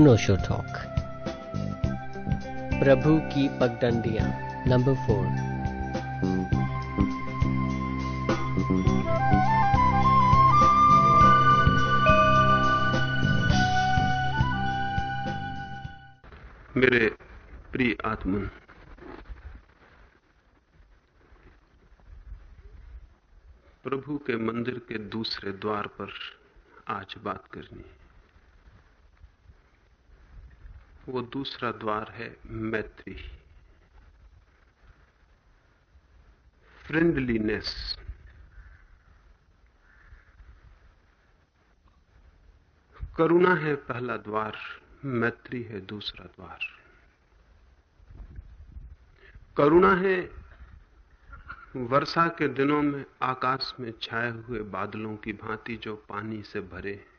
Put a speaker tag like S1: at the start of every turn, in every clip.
S1: अनोशो talk प्रभु की पगडंडिया। Number four
S2: मेरे प्रिय आत्मन प्रभु के मंदिर के दूसरे द्वार पर आज बात करनी है। वो दूसरा द्वार है मैत्री। फ्रेंडलीनेस करुणा है पहला द्वार, मैत्री है दूसरा द्वार। करुणा है वर्षा के दिनों में आकाश में छाए हुए बादलों की भांति जो पानी से भरे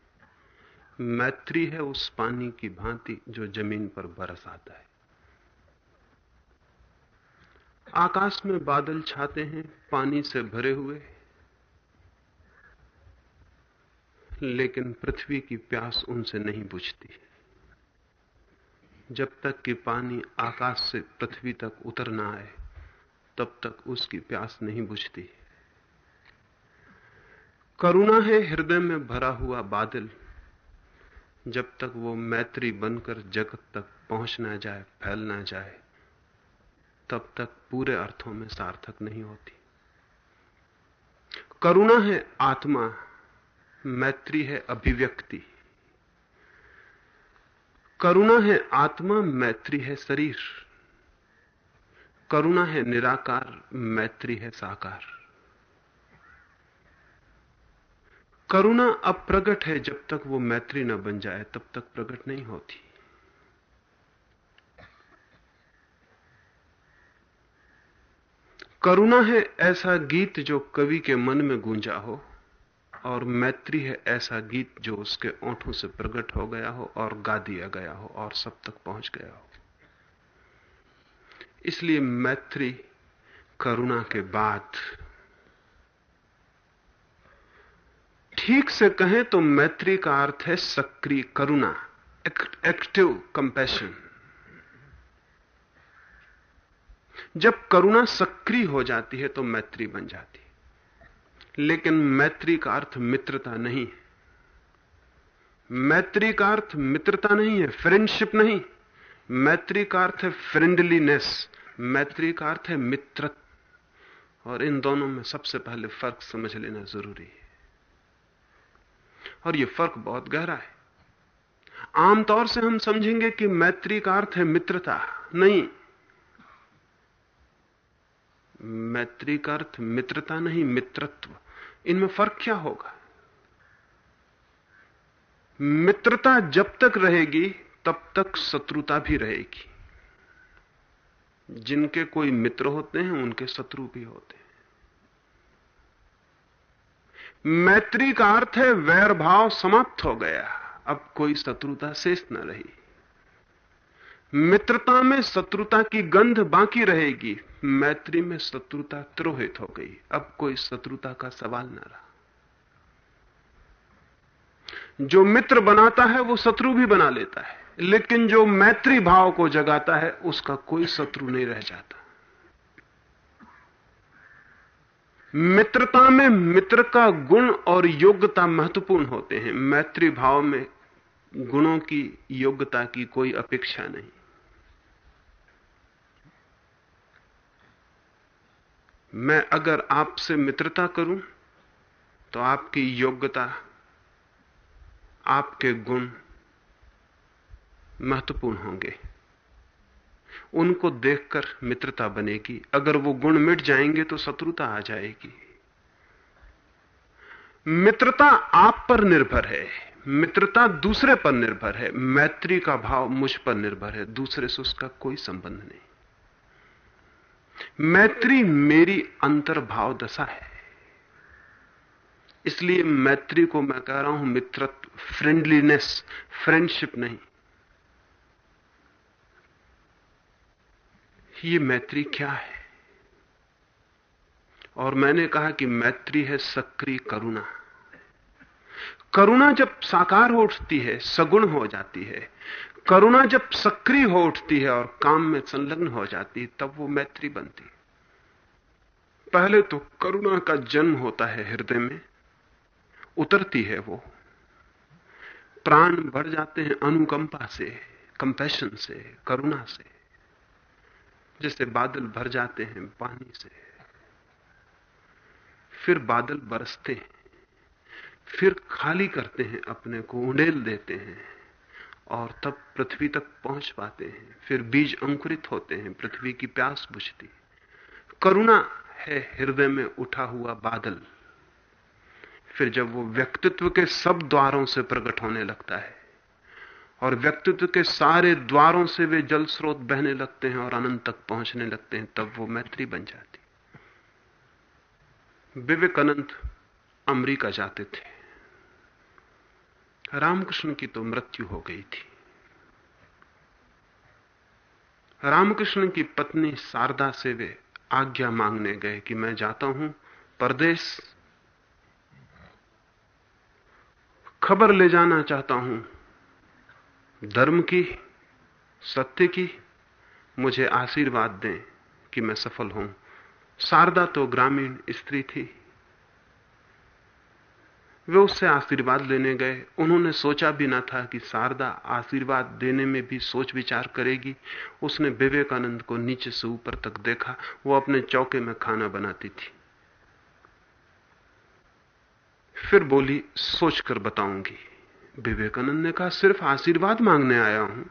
S2: मैत्री है उस पानी की भांति जो ज़मीन पर बरस आता है। आकाश में बादल छाते हैं, पानी से भरे हुए। लेकिन पृथ्वी की प्यास उनसे नहीं बुझती। जब तक कि पानी आकाश से पृथ्वी तक उतर ना आए, तब तक उसकी प्यास नहीं बुझती। करुणा है हृदय में भरा हुआ बादल। जब तक वो मैत्री बनकर जगत तक पहुँच ना जाए, फैल ना जाए, तब तक पूरे अर्थों में सार्थक नहीं होती। करुणा है आत्मा, मैत्री है अभिव्यक्ति। करुणा है आत्मा, मैत्री है शरीर। करुणा है निराकार, मैत्री है साकार। करुणा अब प्रकट है, जब तक वो मैत्री न बन जाए, तब तक प्रकट नहीं होती। करुणा है ऐसा गीत जो कवि के मन में गूंजा हो, और मैत्री है ऐसा गीत जो उसके ओंठों से प्रकट हो गया हो, और गा दिया गया हो, और सब तक पहुँच गया हो। इसलिए मैत्री करुणा के बाद ठीक से कहें तो मैत्री का अर्थ है सक्रिय करुणा एक्टिव कंपैशन जब करुणा सक्रिय हो जाती है तो मैत्री बन जाती है। लेकिन मैत्री का अर्थ मित्रता नहीं है। मैत्री का अर्थ मित्रता नहीं है फ्रेंडशिप नहीं। मैत्री का अर्थ है फ्रेंडलीनेस मैत्री का अर्थ है मित्र और इन दोनों में सबसे पहले फ़र्क समझ लेना ज़रूरी है। और यह फ़र्क बहुत गहरा है। आमतौर से हम समझेंगे कि मैत्री का अर्थ है मित्रता, नहीं। मैत्री का अर्थ मित्रता नहीं, मित्रत्व। इनमें फ़र्क क्या होगा? मित्रता जब तक रहेगी, तब तक शत्रुता भी रहेगी। जिनके कोई मित्र होते हैं, उनके शत्रु भी होते हैं। मैत्री का अर्थ है वैर भाव समाप्त हो गया। अब कोई शत्रुता शेष न रही। मित्रता में शत्रुता की गंध बाकी रहेगी। मैत्री में शत्रुता त्रोहित हो गई। अब कोई शत्रुता का सवाल न रहा। जो मित्र बनाता है, वो शत्रु भी बना लेता है। लेकिन जो मैत्री भाव को जगाता है, उसका कोई शत्रु नहीं रह जाता। मित्रता में मित्र का गुण और योग्यता महत्वपूर्ण होते हैं। मैत्री भाव में गुणों की योग्यता की कोई अपेक्षा नहीं। मैं अगर आपसे मित्रता करूँ तो आपकी योग्यता, आपके गुण महत्वपूर्ण होंगे। उनको देखकर मित्रता बनेगी। अगर वो गुण मिट जाएँगे तो शत्रुता आ जाएगी। मित्रता आप पर निर्भर है। मित्रता दूसरे पर निर्भर है। मैत्री का भाव मुझ पर निर्भर है। दूसरे से उसका कोई संबंध नहीं। मैत्री मेरी अंतर्भाव दशा है। इसलिए मैत्री को मैं कह रहा हूँ मित्रत्व फ्रेंडलीनेस फ्रेंडशिप नहीं। ये मैत्री क्या है? और मैंने कहा कि मैत्री है सक्रिय करुणा। करुणा जब साकार हो उठती है, सगुण हो जाती है। करुणा जब सक्रिय हो उठती है और काम में संलग्न हो जाती है, तब वो मैत्री बनती है। पहले तो करुणा का जन्म होता है हृदय में, उतरती है वो। प्राण बढ़ जाते हैं अनुकंपा से कंपैशन से, करुणा से। जैसे बादल भर जाते हैं पानी से। फिर बादल बरसते हैं, फिर खाली करते हैं, अपने को उंडेल देते हैं और तब पृथ्वी तक पहुँच पाते हैं। फिर बीज अंकुरित होते हैं, पृथ्वी की प्यास बुझती करुणा है हृदय में उठा हुआ बादल। फिर जब वो व्यक्तित्व के सब द्वारों से प्रकट होने लगता है और व्यक्तित्व के सारे द्वारों से वे जल स्रोत बहने लगते हैं और अनंत तक पहुँचने लगते हैं, तब वो मैत्री बन जाती। विवेकानंद अमरीका जाते थे। रामकृष्ण की तो मृत्यु हो गई थी। रामकृष्ण की पत्नी शारदा से वे आज्ञा मांगने गए कि मैं जाता हूँ परदेश। खबर ले जाना चाहता हूँ धर्म की, सत्य की, मुझे आशीर्वाद दें कि मैं सफल हूँ। शारदा तो ग्रामीण स्त्री थी। वे उससे आशीर्वाद लेने गए। उन्होंने सोचा भी ना था कि शारदा आशीर्वाद देने में भी सोच विचार करेगी। उसने विवेकानंद को नीचे से ऊपर तक देखा। वो अपने चौके में खाना बनाती थी। फिर बोली, सोचकर बताऊँगी। विवेकानंद ने कहा, सिर्फ़ आशीर्वाद मांगने आया हूँ।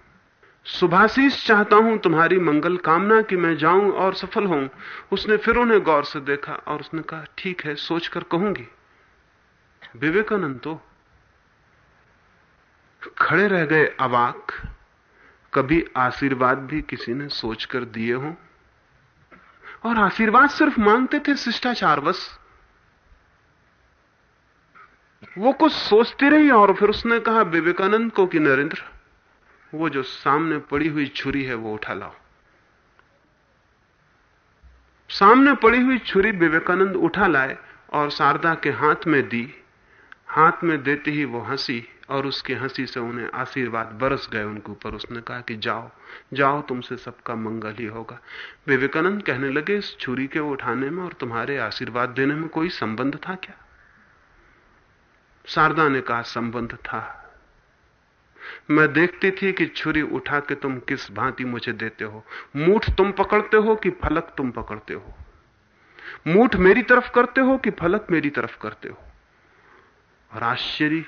S2: सुभाषीष चाहता हूँ तुम्हारी मंगल कामना कि मैं जाऊँ और सफल हूँ उसने फिर उन्हें गौर से देखा और उसने कहा, ठीक है, सोचकर कहूँगी। विवेकानंद तो खड़े रह गए अवाक। कभी आशीर्वाद भी किसी ने सोचकर दिए हों। और आशीर्वाद सिर्फ़ मांगते थे शिष्टाचार बस वो कुछ सोचती रही और फिर उसने कहा, विवेकानंद को कि नरेंद्र, वो जो सामने पड़ी हुई छुरी है, वो उठा लाओ। सामने पड़ी हुई छुरी विवेकानंद उठा लाए और शारदा के हाथ में दी। हाथ में देते ही वो हँसी और उसकी हँसी से उन्हें आशीर्वाद बरस गए उनके ऊपर। उसने कहा कि जाओ जाओ, तुमसे सबका मंगल ही होगा। विवेकानंद कहने लगे, इस छुरी के उठाने में और तुम्हारे आशीर्वाद देने में कोई संबंध था क्या? शारदा ने कहा, संबंध था। मैं देखती थी कि छुरी उठा के तुम किस भांति मुझे देते हो। मूठ तुम पकड़ते हो कि फलक तुम पकड़ते हो? मूठ मेरी तरफ़ करते हो कि फलक मेरी तरफ़ करते हो? और आश्चर्य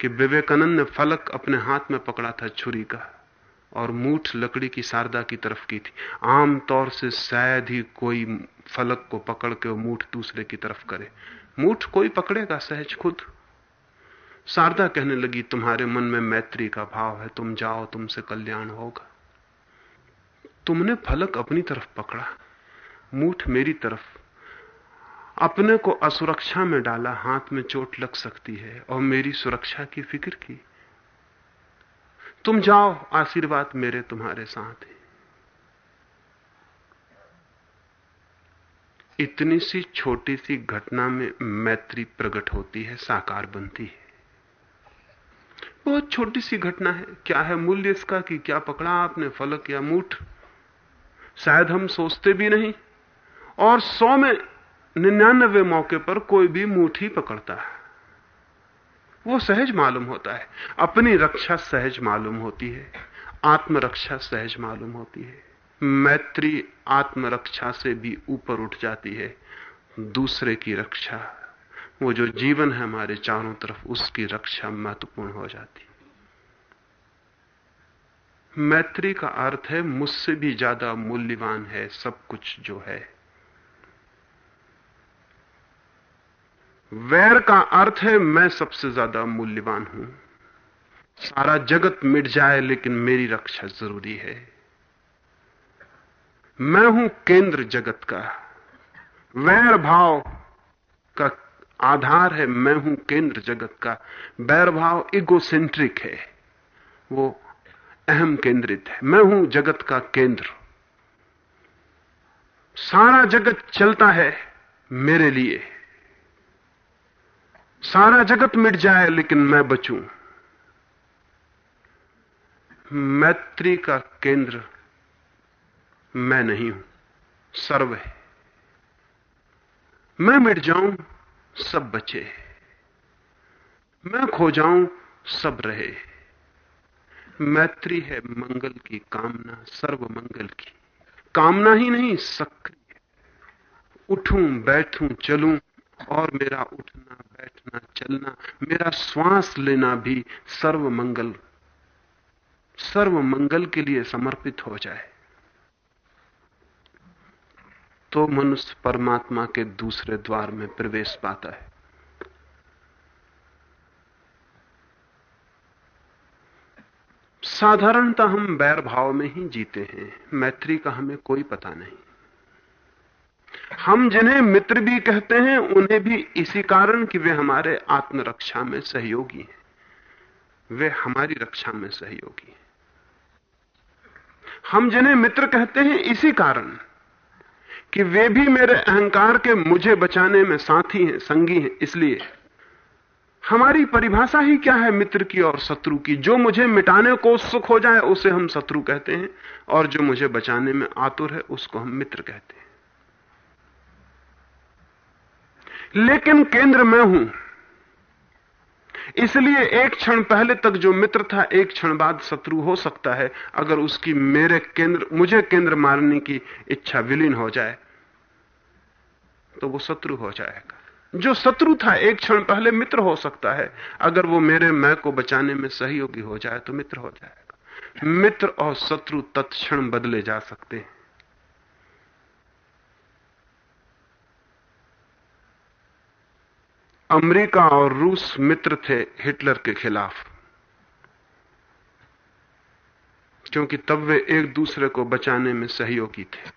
S2: कि विवेकानंद ने फलक अपने हाथ में पकड़ा था छुरी का और मूठ लकड़ी की शारदा की तरफ़ की थी। आमतौर से शायद ही कोई फलक को पकड़ के मूठ दूसरे की तरफ़ करे। मूठ कोई पकड़ेगा, सहज खुद। शारदा कहने लगी, तुम्हारे मन में मैत्री का भाव है, तुम जाओ, तुमसे कल्याण होगा। तुमने फलक अपनी तरफ़ पकड़ा, मूठ मेरी तरफ़। अपने को असुरक्षा में डाला, हाथ में चोट लग सकती है, और मेरी सुरक्षा की फ़िक्र की। तुम जाओ, आशीर्वाद मेरे तुम्हारे साथ है। इतनी सी छोटी सी घटना में मैत्री प्रकट होती है, साकार बनती है। बहुत छोटी सी घटना है। क्या है मूल्य इसका कि क्या पकड़ा आपने, फलक या मूठ? शायद हम सोचते भी नहीं। और सौ में निन्यानवे मौके पर कोई भी मुठी पकड़ता है। वो सहज मालूम होता है। अपनी रक्षा सहज मालूम होती है। आत्मरक्षा सहज मालूम होती है। मैत्री आत्मरक्षा से भी ऊपर उठ जाती है। दूसरे की रक्षा वो जो जीवन है हमारे चारों तरफ़, उसकी रक्षा महत्वपूर्ण हो जाती मैत्री का अर्थ है, मुझसे भी ज़्यादा मूल्यवान है सब कुछ जो है। वैर का अर्थ है, मैं सबसे ज़्यादा मूल्यवान हूँ। सारा जगत मिट जाए, लेकिन मेरी रक्षा ज़रूरी है। मैं हूँ केंद्र जगत का। वैर भाव का आधार है, मैं हूँ केंद्र जगत का। बैर भाव इगोसेंट्रिक है। वो अहम केंद्रित है। मैं हूँ जगत का केंद्र। सारा जगत चलता है मेरे लिए। सारा जगत मिट जाए, लेकिन मैं बचूं। मैत्री का केंद्र मैं नहीं हूँ। सर्व है। मैं मिट जाऊँ सब बचे। मैं खो जाऊँ, सब रहे। मैत्री है मंगल की कामना सर्व मंगल की। कामना ही नहीं, सक्रिय उठूं, बैठूं, चलूँ, और मेरा उठना, बैठना, चलना, मेरा श्वास लेना भी सर्व मंगल सर्व मंगल के लिए समर्पित हो जाए। तो मनुष्य परमात्मा के दूसरे द्वार में प्रवेश पाता है। साधारणता हम बैर भाव में ही जीते हैं, मैत्री का हमें कोई पता नहीं। हम जिन्हें मित्र भी कहते हैं, उन्हें भी इसी कारण कि वे हमारे आत्मरक्षा में सहयोगी हैं। वे हमारी रक्षा में सहयोगी हैं। हम जिन्हें मित्र कहते हैं, इसी कारण कि वे भी मेरे अहंकार के मुझे बचाने में साथी हैं, संगी हैं, इसलिए। हमारी परिभाषा ही क्या है मित्र की और शत्रु की? जो मुझे मिटाने को उत्सुक हो जाए, उसे हम शत्रु कहते हैं, और जो मुझे बचाने में आतुर है, उसको हम मित्र कहते हैं। लेकिन केंद्र मैं हूँ। इसलिए एक क्षण पहले तक जो मित्र था, एक क्षण बाद शत्रु हो सकता है, अगर उसकी मेरे केंद्र, मुझे केंद्र मारने की इच्छा विलीन हो जाए तो वो शत्रु हो जाएगा। जो शत्रु था, एक क्षण पहले मित्र हो सकता है, अगर वो मेरे मैं को बचाने में सहयोगी हो जाए तो मित्र हो जाएगा। मित्र और शत्रु तत्क्षण बदले जा सकते हैं। अमेरिका और रूस मित्र थे हिटलर के खिलाफ। क्योंकि तब वे एक दूसरे को बचाने में सहयोगी थे।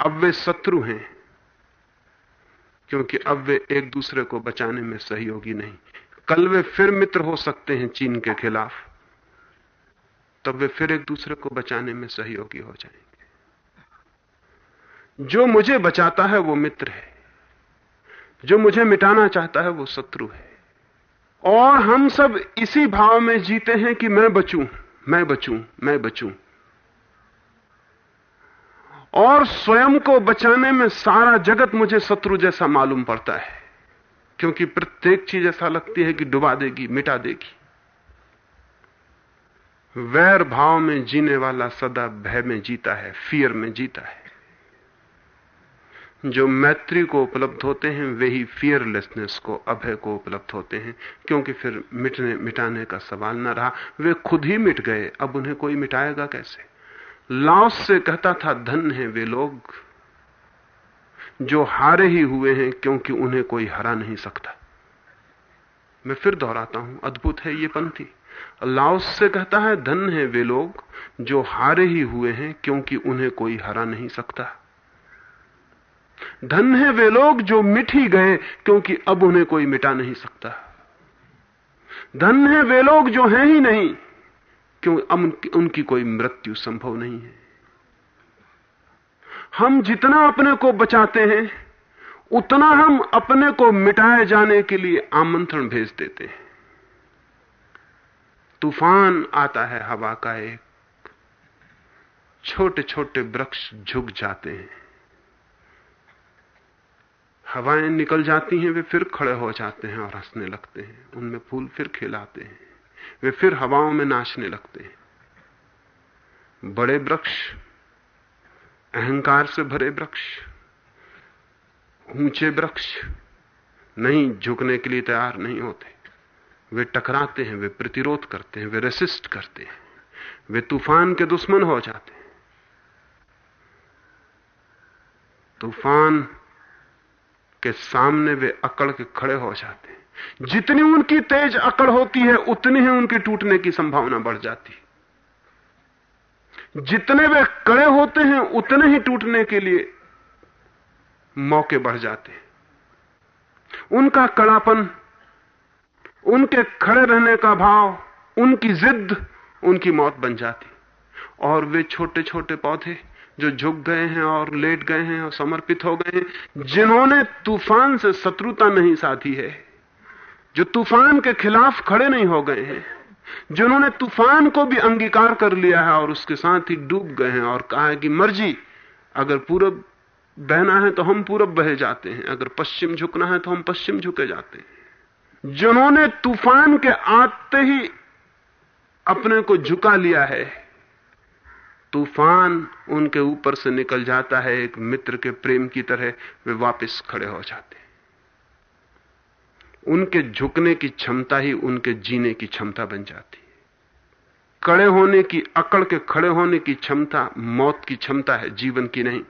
S2: अब वे शत्रु हैं, क्योंकि अब वे एक दूसरे को बचाने में सहयोगी नहीं। कल वे फिर मित्र हो सकते हैं चीन के खिलाफ। तब वे फिर एक दूसरे को बचाने में सहयोगी हो जाएँगे। जो मुझे बचाता है वो मित्र है। जो मुझे मिटाना चाहता है वो शत्रु है। और हम सब इसी भाव में जीते हैं कि मैं बचूं मैं बचूं मैं बचूं। और स्वयं को बचाने में सारा जगत मुझे शत्रु जैसा मालूम पड़ता है, क्योंकि प्रत्येक चीज़ ऐसा लगती है कि डुबा देगी, मिटा देगी। वैर भाव में जीने वाला सदा भय में जीता है फियर में जीता है। जो मैत्री को उपलब्ध होते हैं, वे ही फियरलेसनेस को, अभय को उपलब्ध होते हैं। क्योंकि फिर मिटने, मिटाने का सवाल न रहा। वे खुद ही मिट गए, अब उन्हें कोई मिटाएगा कैसे? लाओस से कहता था धन है वे लोग जो हारे ही हुए हैं, क्योंकि उन्हें कोई हरा नहीं सकता। मैं फिर दोहराता हूँ, अद्भुत है ये पंथी लाओस से कहता है धन है वे लोग जो हारे ही हुए हैं, क्योंकि उन्हें कोई हरा नहीं सकता। धन है वे लोग जो मिट ही गए क्योंकि अब उन्हें कोई मिटा नहीं सकता। धन है वे लोग जो हैं ही नहीं क्यों उनकी, उनकी कोई मृत्यु संभव नहीं है। हम जितना अपने को बचाते हैं उतना हम अपने को मिटाए जाने के लिए आमंत्रण भेज देते हैं। तूफ़ान आता है हवा का एक छोटे छोटे वृक्ष झुक जाते हैं। हवाएँ निकल जाती हैं, वे फिर खड़े हो जाते हैं और हंसने लगते हैं। उनमें फूल फिर खिलाते हैं। वे फिर हवाओं में नाचने लगते हैं। बड़े वृक्ष, अहंकार से भरे वृक्ष, ऊँचे वृक्ष नहीं, झुकने के लिए तैयार नहीं होते। वे टकराते हैं, वे प्रतिरोध करते हैं, वे रेसिस्ट करते हैं। वे तूफ़ान के दुश्मन हो जाते हैं। तूफ़ान के सामने वे अकड़ के खड़े हो जाते हैं। जितनी उनकी तेज अकड़ होती है, उतनी ही उनके टूटने की संभावना बढ़ जाती है। जितने वे कड़े होते हैं, उतने ही टूटने के लिए मौके बढ़ जाते हैं। उनका कड़ापन, उनके खड़े रहने का भाव, उनकी जिद, उनकी मौत बन जाती और वे छोटे छोटे पौधे जो झुक गए हैं और लेट गए हैं और समर्पित हो गए हैं, जिन्होंने तूफ़ान से शत्रुता नहीं साधी है, जो तूफ़ान के खिलाफ खड़े नहीं हो गए हैं, जिन्होंने तूफ़ान को भी अंगीकार कर लिया है और उसके साथ ही डूब गए हैं और कहा है कि, मर्ज़ी, अगर पूरब बहना है तो हम पूरब बहे जाते हैं, अगर पश्चिम झुकना है तो हम पश्चिम झुके जाते हैं। जिन्होंने तूफ़ान के आते ही अपने को झुका लिया है तूफ़ान उनके ऊपर से निकल जाता है, एक मित्र के प्रेम की तरह वे वापस खड़े हो जाते उनके झुकने की क्षमता ही उनके जीने की क्षमता बन जाती है। कड़े होने की, अकड़ के खड़े होने की क्षमता, मौत की क्षमता है, जीवन की नहीं।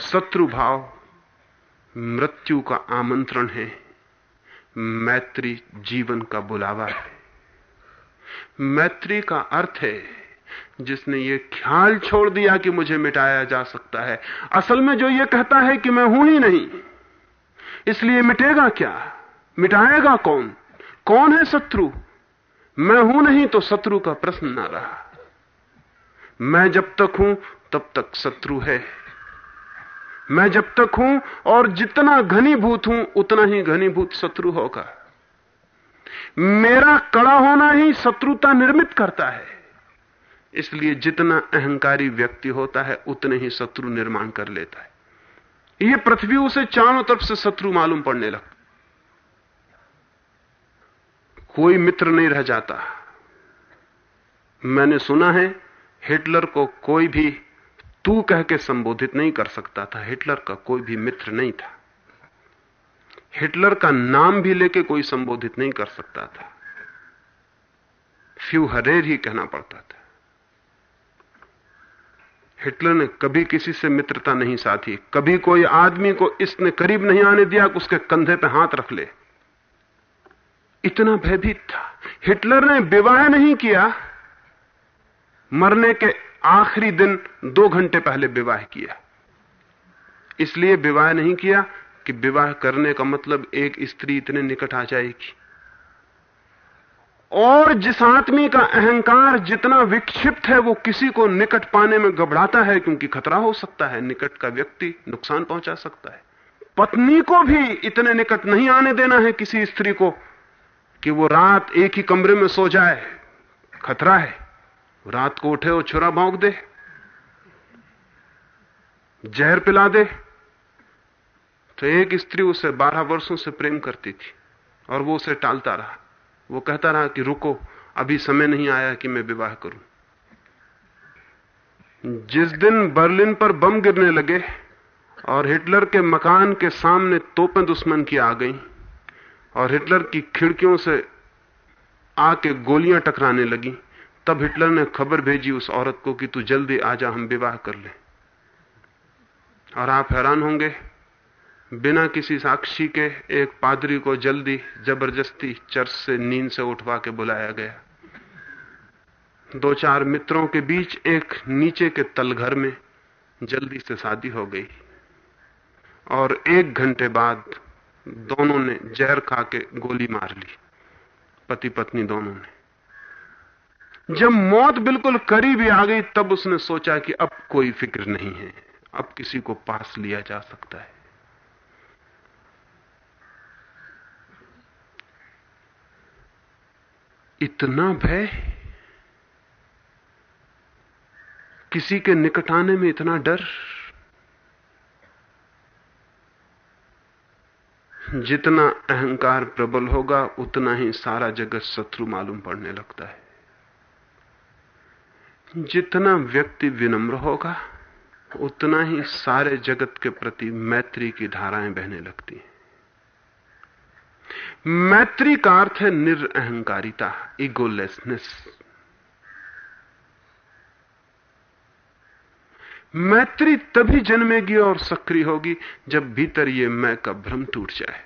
S2: शत्रु भाव मृत्यु का आमंत्रण है। मैत्री जीवन का बुलावा है। मैत्री का अर्थ है जिसने ये ख्याल छोड़ दिया कि मुझे मिटाया जा सकता है। असल में जो ये कहता है कि मैं हूँ ही नहीं, इसलिए मिटेगा क्या? मिटाएगा कौन? कौन है शत्रु? मैं हूँ नहीं तो शत्रु का प्रश्न ना रहा। मैं जब तक हूँ, तब तक शत्रु है। मैं जब तक हूँ और जितना घनीभूत हूँ, उतना ही घनीभूत शत्रु होगा। मेरा कड़ा होना ही शत्रुता निर्मित करता है। इसलिए जितना अहंकारी व्यक्ति होता है, उतने ही शत्रु निर्माण कर लेता है। यह पृथ्वी उसे चारों तरफ़ से शत्रु मालूम पड़ने लगता कोई मित्र नहीं रह जाता। मैंने सुना है, हिटलर को कोई भी, तू कह के संबोधित नहीं कर सकता था, हिटलर का कोई भी मित्र नहीं था। हिटलर का नाम भी लेके कोई संबोधित नहीं कर सकता था। फ्यू हरेर ही कहना पड़ता था। हिटलर ने कभी किसी से मित्रता नहीं साधी। कभी कोई आदमी को इसने करीब नहीं आने दिया कि उसके कंधे पे हाथ रख ले। इतना भयभीत था। हिटलर ने विवाह नहीं किया। मरने के आखिरी दिन दो घंटे पहले विवाह किया। इसलिए विवाह नहीं किया कि विवाह करने का मतलब एक स्त्री इतने निकट आ जाएगी। और जिस आदमी का अहंकार जितना विक्षिप्त है, वो किसी को निकट पाने में घबराता है, क्योंकि खतरा हो सकता है, निकट का व्यक्ति नुकसान पहुँचा सकता है। पत्नी को भी इतने निकट नहीं आने देना है किसी स्त्री को, कि वो रात एक ही कमरे में सो जाए। खतरा है रात को उठे और छुरा भोंक दे, जहर पिला दे। तो एक स्त्री उसे बारह वर्षों से प्रेम करती थी, और वो उसे टालता रहा। वो कहता रहा कि रुको, अभी समय नहीं आया कि मैं विवाह करूँ। जिस दिन बर्लिन पर बम गिरने लगे और हिटलर के मकान के सामने तोपें दुश्मन की आ गईं और हिटलर की खिड़कियों से आके गोलियाँ टकराने लगी, तब हिटलर ने खबर भेजी उस औरत को कि तू जल्दी आ जा, हम विवाह कर ले। और आप हैरान होंगे बिना किसी साक्षी के एक पादरी को जल्दी ज़बरदस्ती चर्च से नींद से उठवा के बुलाया गया। दो चार मित्रों के बीच एक नीचे के तलघर में जल्दी से शादी हो गई और एक घंटे बाद दोनों ने जहर खा के गोली मार ली पति पत्नी दोनों ने। जब मौत बिल्कुल करीब आ गई, तब उसने सोचा कि अब कोई फ़िक्र नहीं है, अब किसी को पास लिया जा सकता है। इतना भय? किसी के निकट आने में इतना डर? जितना अहंकार प्रबल होगा, उतना ही सारा जगत शत्रु मालूम पड़ने लगता है। जितना व्यक्ति विनम्र होगा, उतना ही सारे जगत के प्रति मैत्री की धाराएँ बहने लगती हैं। मैत्री का अर्थ है निरअहकारिता इगोलेसनेस मैत्री तभी जन्मेगी और सक्रिय होगी जब भीतर ये मैं का भ्रम टूट जाए।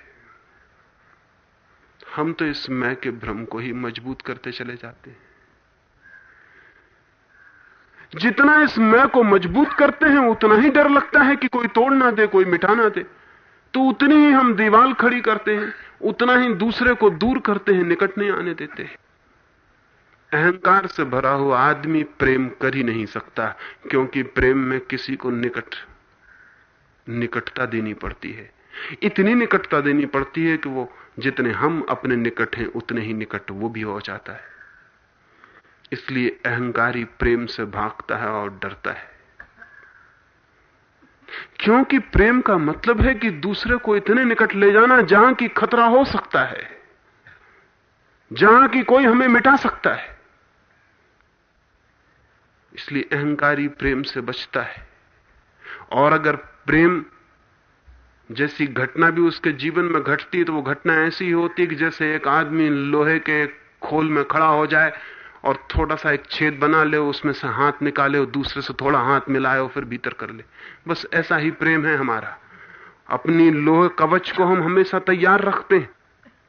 S2: हम तो इस मैं के भ्रम को ही मज़बूत करते चले जाते हैं। जितना इस मैं को मज़बूत करते हैं, उतना ही डर लगता है कि कोई तोड़ ना दे, कोई मिटा ना दे। तो उतनी ही हम दीवाल खड़ी करते हैं। उतना ही दूसरे को दूर करते हैं निकट नहीं आने देते हैं। अहंकार से भरा हुआ आदमी प्रेम कर ही नहीं सकता, क्योंकि प्रेम में किसी को निकट, निकटता देनी पड़ती है। इतनी निकटता देनी पड़ती है कि वो जितने हम अपने निकट हैं, उतने ही निकट वो भी हो जाता है। इसलिए अहंकारी प्रेम से भागता है और डरता है। क्योंकि प्रेम का मतलब है कि दूसरे को इतने निकट ले जाना जहाँ की खतरा हो सकता है, जहाँ की कोई हमें मिटा सकता है। इसलिए अहंकारी प्रेम से बचता है। और अगर प्रेम जैसी घटना भी उसके जीवन में घटती तो वो घटना ऐसी होती कि जैसे एक आदमी लोहे के खोल में खड़ा हो जाए और थोड़ा सा एक छेद बना ले, उसमें से हाथ निकाले और दूसरे से थोड़ा हाथ मिलाए और फिर भीतर कर ले। बस ऐसा ही प्रेम है हमारा। अपनी लोहे कवच को हम हमेशा तैयार रखते हैं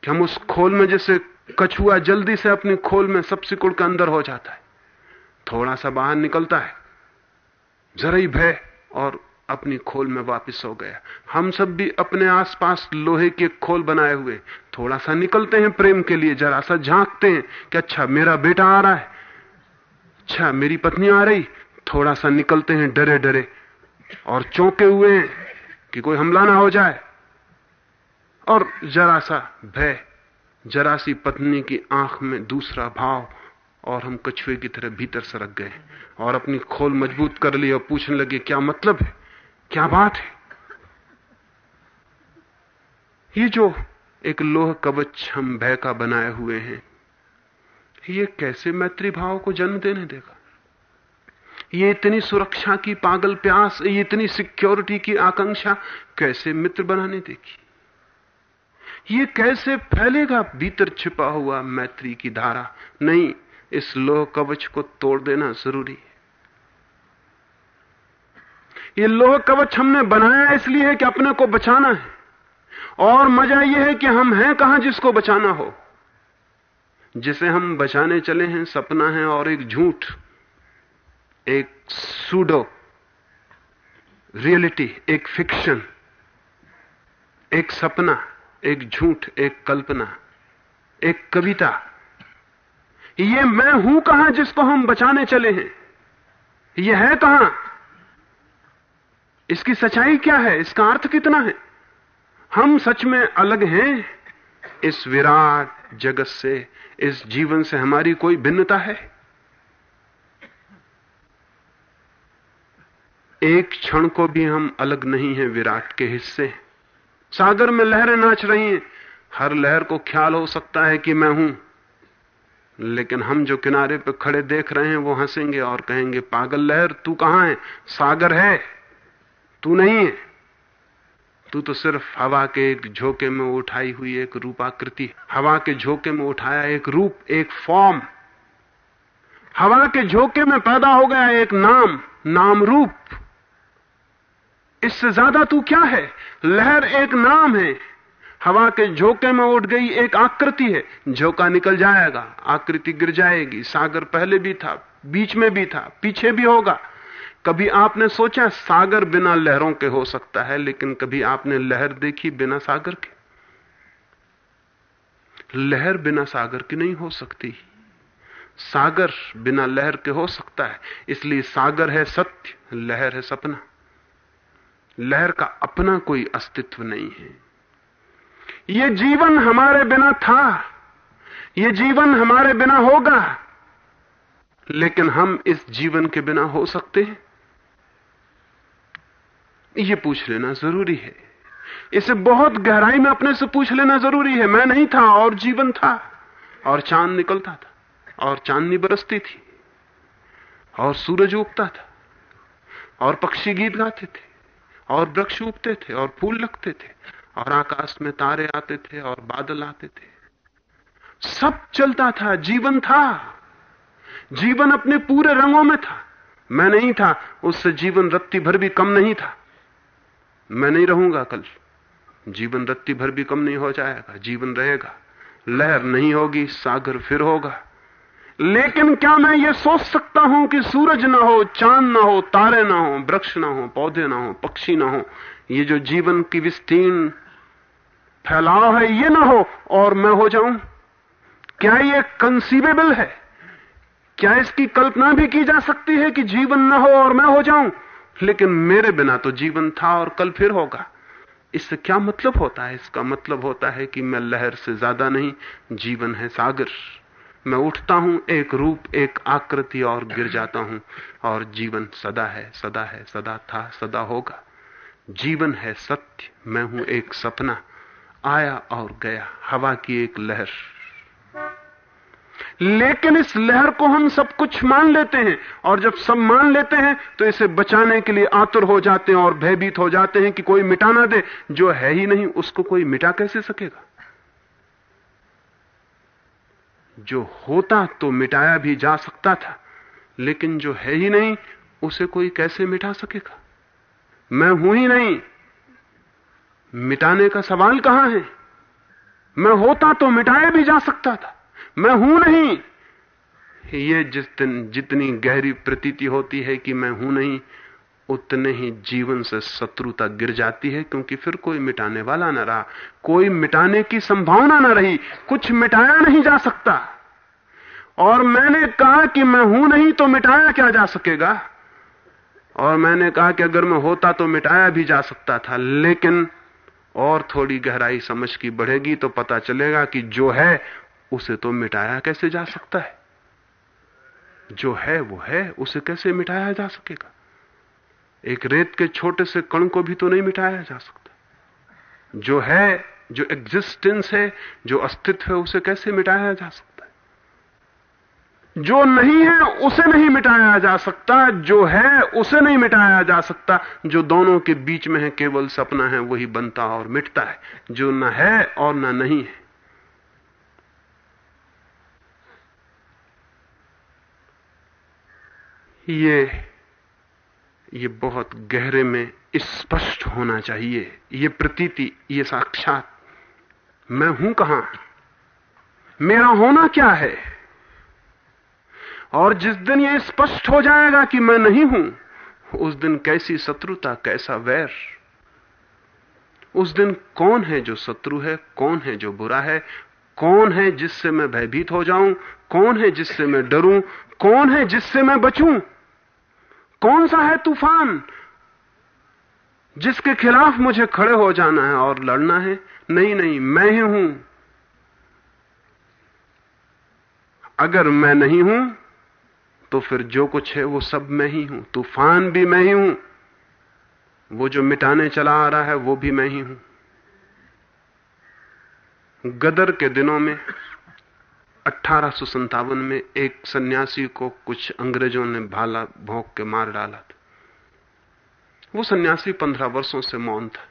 S2: कि हम उस खोल में जैसे कछुआ जल्दी से अपनी खोल में सब सिकुड़ के अंदर हो जाता है। थोड़ा सा बाहर निकलता है। जरा ही भय और अपनी खोल में वापस हो गया। हम सब भी अपने आसपास लोहे के खोल बनाए हुए थोड़ा सा निकलते हैं प्रेम के लिए जरा सा झांकते हैं कि अच्छा मेरा बेटा आ रहा है। अच्छा मेरी पत्नी आ रही। थोड़ा सा निकलते हैं डरे डरे और चौंके हुए हैं कि कोई हमला ना हो जाए। और जरा सा भय जरा सी पत्नी की आँख में दूसरा भाव और हम कछुए की तरह भीतर सरक गए और अपनी खोल मज़बूत कर ली और पूछने लगे, क्या मतलब है? क्या बात है? ये जो एक लोह कवच हम भय का बनाए हुए हैं। ये कैसे मैत्री भाव को जन्म देने देगा? ये इतनी सुरक्षा की पागल प्यास, ये इतनी सिक्योरिटी की आकांक्षा कैसे मित्र बनाने देगी? ये कैसे फैलेगा भीतर छिपा हुआ मैत्री की धारा? नहीं, इस लोह कवच को तोड़ देना ज़रूरी है। ये लोह कवच हमने बनाया इसलिए है कि अपने को बचाना है। और मज़ा यह है कि हम हैं कहाँ जिसको बचाना हो। जिसे हम बचाने चले हैं, सपना है और एक झूठ, एक सूडो रियलिटी, एक फिक्शन, एक सपना, एक झूठ, एक कल्पना, एक कविता। ये मैं हूँ कहाँ जिसको हम बचाने चले हैं? यह है कहाँ? इसकी सच्चाई क्या है? इसका अर्थ कितना है? हम सच में अलग हैं? इस विराट जगत से, इस जीवन से हमारी कोई भिन्नता है? एक क्षण को भी हम अलग नहीं हैं विराट के हिस्से। सागर में लहरें नाच रही हैं। हर लहर को ख्याल हो सकता है कि मैं हूँ। लेकिन हम जो किनारे पर खड़े देख रहे हैं, वो हंसेंगे और कहेंगे, पागल लहर, तू कहाँ है? सागर है? तू नहीं है? तू तो सिर्फ़ हवा के एक झोंके में उठाई हुई एक रूपाकृति हवा के झोंके में उठाया एक रूप, एक फॉर्म हवा के झोंके में पैदा हो गया एक नाम नाम रूप इससे ज़्यादा तू क्या है? लहर एक नाम है। हवा के झोंके में उठ गई एक आकृति है। झोंका निकल जाएगा, आकृति गिर जाएगी। सागर पहले भी था, बीच में भी था, पीछे भी होगा। कभी आपने सोचा सागर बिना लहरों के हो सकता है, लेकिन कभी आपने लहर देखी बिना सागर के? लहर बिना सागर की नहीं हो सकती। सागर बिना लहर के हो सकता है, इसलिए सागर है सत्य, लहर है सपना। लहर का अपना कोई अस्तित्व नहीं है। यह जीवन हमारे बिना था यह जीवन हमारे बिना होगा, लेकिन हम इस जीवन के बिना हो सकते हैं। ये पूछ लेना ज़रूरी है। इसे बहुत गहराई में अपने से पूछ लेना ज़रूरी है। मैं नहीं था, और जीवन था, और चाँद निकलता था, और चांदनी बरसती थी, और सूरज उगता था, और पक्षी गीत गाते थे, और वृक्ष उगते थे, और फूल लगते थे, और आकाश में तारे आते थे, और बादल आते थे। सब चलता था, जीवन था। जीवन अपने पूरे रंगों में था। मैं नहीं था, उससे जीवन रत्ती भर भी कम नहीं था। मैं नहीं रहूँगा कल। जीवन रत्ती भर भी कम नहीं हो जाएगा, जीवन रहेगा। लहर नहीं होगी, सागर फिर होगा। लेकिन क्या मैं ये सोच सकता हूँ कि सूरज ना हो, चाँद ना हो, तारे ना हो, वृक्ष ना हो, पौधे ना हो, पक्षी ना हो, ये जो जीवन की विस्तीर्ण फैलाव है, ये ना हो और मैं हो जाऊँ? क्या ये कंसीवेबल है? क्या इसकी कल्पना भी की जा सकती है कि जीवन ना हो और मैं हो जाऊँ? लेकिन मेरे बिना तो जीवन था और कल फिर होगा। इससे क्या मतलब होता है? इसका मतलब होता है कि मैं लहर से ज़्यादा नहीं, जीवन है सागर। मैं उठता हूँ, एक रूप, एक आकृति और गिर जाता हूँ, और जीवन सदा है सदा है, सदा था, सदा होगा। जीवन है सत्य, मैं हूँ एक सपना, आया और गया, हवा की एक लहर। लेकिन इस लहर को हम सब कुछ मान लेते हैं, और जब सब मान लेते हैं तो इसे बचाने के लिए आतुर हो जाते हैं और भयभीत हो जाते हैं कि कोई मिटा ना दे। जो है ही नहीं, उसको कोई मिटा कैसे सकेगा? जो होता तो मिटाया भी जा सकता था, लेकिन जो है ही नहीं, उसे कोई कैसे मिटा सकेगा? मैं हूँ ही नहीं। मिटाने का सवाल कहाँ है? मैं होता तो मिटाया भी जा सकता था। मैं हूँ नहीं। ये जिस दिन जितनी गहरी प्रतीति होती है कि मैं हूँ नहीं, उतने ही जीवन से शत्रुता गिर जाती है, क्योंकि फिर कोई मिटाने वाला ना रहा। कोई मिटाने की संभावना ना रही। कुछ मिटाया नहीं जा सकता। और मैंने कहा कि मैं हूँ नहीं तो मिटाया क्या जा सकेगा? और मैंने कहा कि अगर मैं होता तो मिटाया भी जा सकता था। लेकिन और थोड़ी गहराई समझ की बढ़ेगी तो पता चलेगा कि जो है उसे तो मिटाया कैसे जा सकता है? जो है, वो है, उसे कैसे मिटाया जा सकेगा? एक रेत के छोटे से कण को भी तो नहीं मिटाया जा सकता। जो है, जो एग्जिस्टेंस है, जो अस्तित्व है, उसे कैसे मिटाया जा सकता है? जो नहीं है, उसे नहीं मिटाया जा सकता। जो है, उसे नहीं मिटाया जा सकता। जो दोनों के बीच में है, केवल सपना है, वही बनता और मिटता है। जो न है और न नहीं है। ये ये बहुत गहरे में स्पष्ट होना चाहिए। ये प्रतीति, ये साक्षात मैं हूँ कहाँ? मेरा होना क्या है? और जिस दिन ये स्पष्ट हो जाएगा कि मैं नहीं हूँ, उस दिन कैसी शत्रुता, कैसा वैर? उस दिन कौन है जो शत्रु है, कौन है जो बुरा है? कौन है जिससे मैं भयभीत हो जाऊँ? कौन है जिससे मैं डरूं? कौन है जिससे मैं बचूं? कौन सा है तूफ़ान जिसके खिलाफ मुझे खड़े हो जाना है और लड़ना है? नहीं नहीं, मैं ही हूँ। अगर मैं नहीं हूँ तो फिर जो कुछ है वो सब मैं ही हूँ। तूफ़ान भी मैं ही हूँ। वो जो मिटाने चला आ रहा है, वो भी मैं ही हूँ। गदर के दिनों में अठारह में एक सन्यासी को कुछ अंग्रेज़ों ने भाला भोंक के मार डाला था। वो सन्यासी पंद्रह वर्षों से मौन था।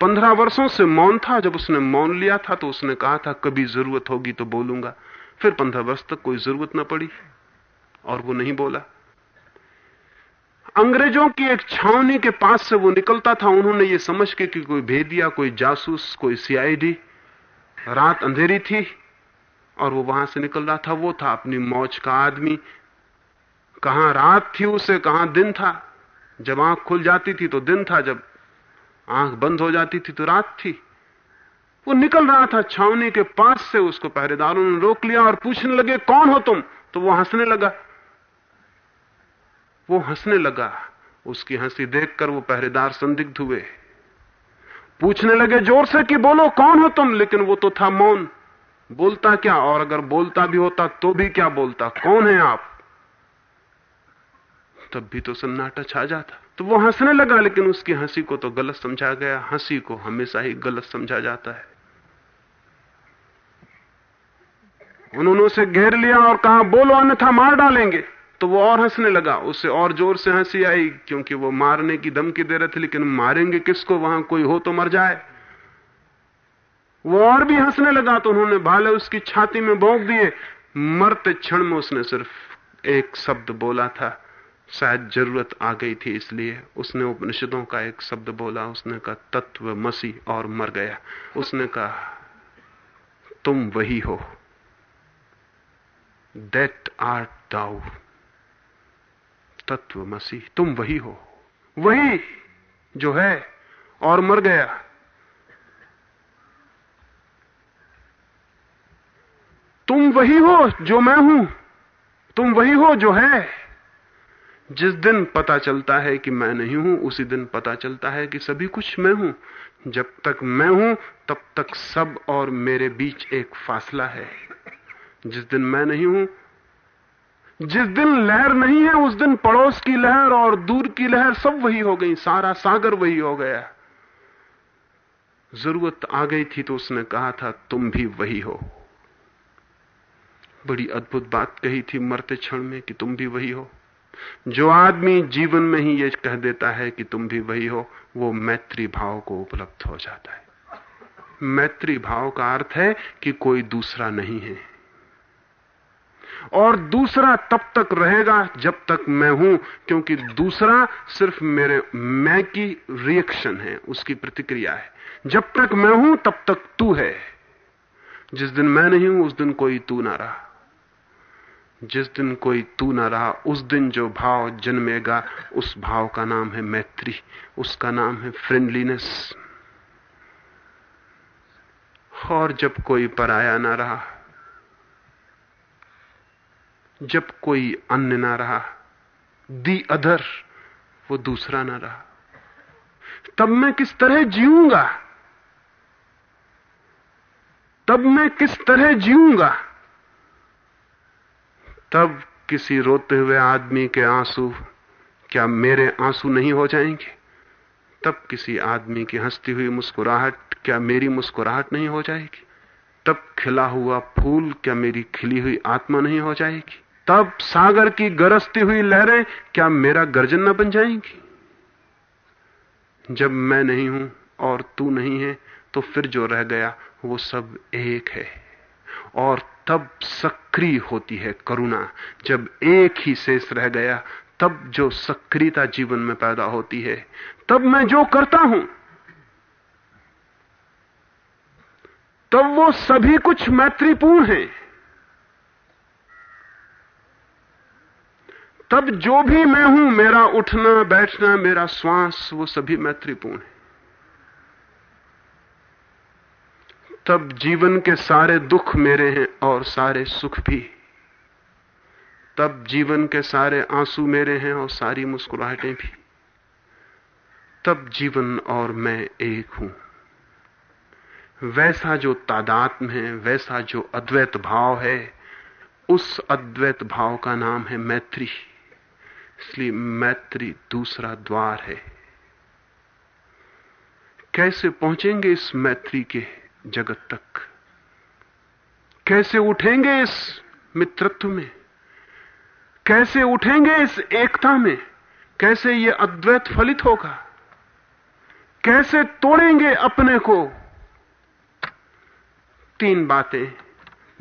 S2: पंद्रह वर्षों से मौन था। जब उसने मौन लिया था तो उसने कहा था, कभी ज़रूरत होगी तो बोलूँगा। फिर पंद्रह वर्ष तक कोई ज़रूरत ना पड़ी और वो नहीं बोला। अंग्रेज़ों की एक छावनी के पास से वो निकलता था। उन्होंने ये समझ के कि कोई भेदिया, कोई जासूस, कोई सीआईडी रात अंधेरी थी और वो वहाँ से निकल रहा था। वो था अपनी मौज का आदमी। कहाँ रात थी उसे, कहाँ दिन था? जब आँख खुल जाती थी तो दिन था, जब आँख बंद हो जाती थी तो रात थी। वो निकल रहा था छावनी के पास से, उसको पहरेदारों ने रोक लिया और पूछने लगे, कौन हो तुम? तो वो हंसने लगा। वो हंसने लगा। उसकी हँसी देखकर वो पहरेदार संदिग्ध हुए। पूछने लगे ज़ोर से कि बोलो, कौन हो तुम? लेकिन वो तो था मौन। बोलता क्या? और अगर बोलता भी होता तो भी क्या बोलता? कौन है आप? तब भी तो सन्नाटा छा जाता। तो वो हंसने लगा, लेकिन उसकी हँसी को तो गलत समझा गया। हँसी को हमेशा ही गलत समझा जाता है। उन्होंने उसे घेर लिया और कहा, बोलो, अन्यथा मार डालेंगे। तो वो और हंसने लगा उसे और ज़ोर से हँसी आई, क्योंकि वो मारने की धमकी दे रहे थे, लेकिन मारेंगे किसको, वहाँ कोई हो तो मर जाए। वो और भी हंसने लगा तो उन्होंने भाले उसकी छाती में भोंक दिए। मरते क्षण में उसने सिर्फ़ एक शब्द बोला था। शायद ज़रूरत आ गई थी, इसलिए उसने उपनिषदों का एक शब्द बोला, उसने कहा, तत्व मसी और मर गया। उसने कहा, तुम वही हो। दैट आर्ट दाऊ तत्व मसीह, तुम वही हो। वही जो है और मर गया। तुम वही हो जो मैं हूँ। तुम वही हो जो है। जिस दिन पता चलता है कि मैं नहीं हूँ, उसी दिन पता चलता है कि सभी कुछ मैं हूँ। जब तक मैं हूँ, तब तक सब और मेरे बीच एक फासला है। जिस दिन मैं नहीं हूँ जिस दिन लहर नहीं है, उस दिन पड़ोस की लहर और दूर की लहर सब वही हो गई, सारा सागर वही हो गया। ज़रूरत आ गई थी तो उसने कहा था, तुम भी वही हो। बड़ी अद्भुत बात कही थी मरते क्षण में कि तुम भी वही हो। जो आदमी जीवन में ही ये कह देता है कि तुम भी वही हो, वो मैत्री भाव को उपलब्ध हो जाता है। मैत्री भाव का अर्थ है कि कोई दूसरा नहीं है। और दूसरा तब तक रहेगा जब तक मैं हूँ, क्योंकि दूसरा सिर्फ़ मेरे, मैं की रिएक्शन है, उसकी प्रतिक्रिया है। जब तक मैं हूँ, तब तक तू है। जिस दिन मैं नहीं हूँ, उस दिन कोई तू ना रहा। जिस दिन कोई तू ना रहा, उस दिन जो भाव जन्मेगा, उस भाव का नाम है मैत्री, उसका नाम है फ्रेंडलीनेस और जब कोई पराया ना रहा जब कोई अन्य ना रहा, दी अधर, वो दूसरा ना रहा। तब मैं किस तरह जीऊँगा? तब मैं किस तरह जीऊँगा? तब किसी रोते हुए आदमी के आँसू, क्या मेरे आँसू नहीं हो जाएँगे? तब किसी आदमी की हंसती हुई मुस्कुराहट, क्या मेरी मुस्कुराहट नहीं हो जाएगी? तब खिला हुआ फूल, क्या मेरी खिली हुई आत्मा नहीं हो जाएगी? तब सागर की गरजती हुई लहरें, क्या मेरा गर्जन न बन जाएँगी? जब मैं नहीं हूँ और तू नहीं है तो फिर जो रह गया, वो सब एक है। और तब सक्रिय होती है करुणा। जब एक ही शेष रह गया, तब जो सक्रियता जीवन में पैदा होती है, तब मैं जो करता हूँ, तब वो सभी कुछ मैत्रीपूर्ण है। तब जो भी मैं हूँ, मेरा उठना, बैठना, मेरा श्वास, वो सभी मैत्रीपूर्ण है। तब जीवन के सारे दुख मेरे हैं और सारे सुख भी। तब जीवन के सारे आँसू मेरे हैं और सारी मुस्कुराहटें भी। तब जीवन और मैं एक हूँ। वैसा जो तादात्म है, वैसा जो अद्वैत भाव है, उस अद्वैत भाव का नाम है मैत्री। इसलिए मैत्री दूसरा द्वार है। कैसे पहुँचेंगे इस मैत्री के जगत तक? कैसे उठेंगे इस मित्रत्व में? कैसे उठेंगे इस एकता में? कैसे ये अद्वैत फलित होगा? कैसे तोड़ेंगे अपने को? तीन बातें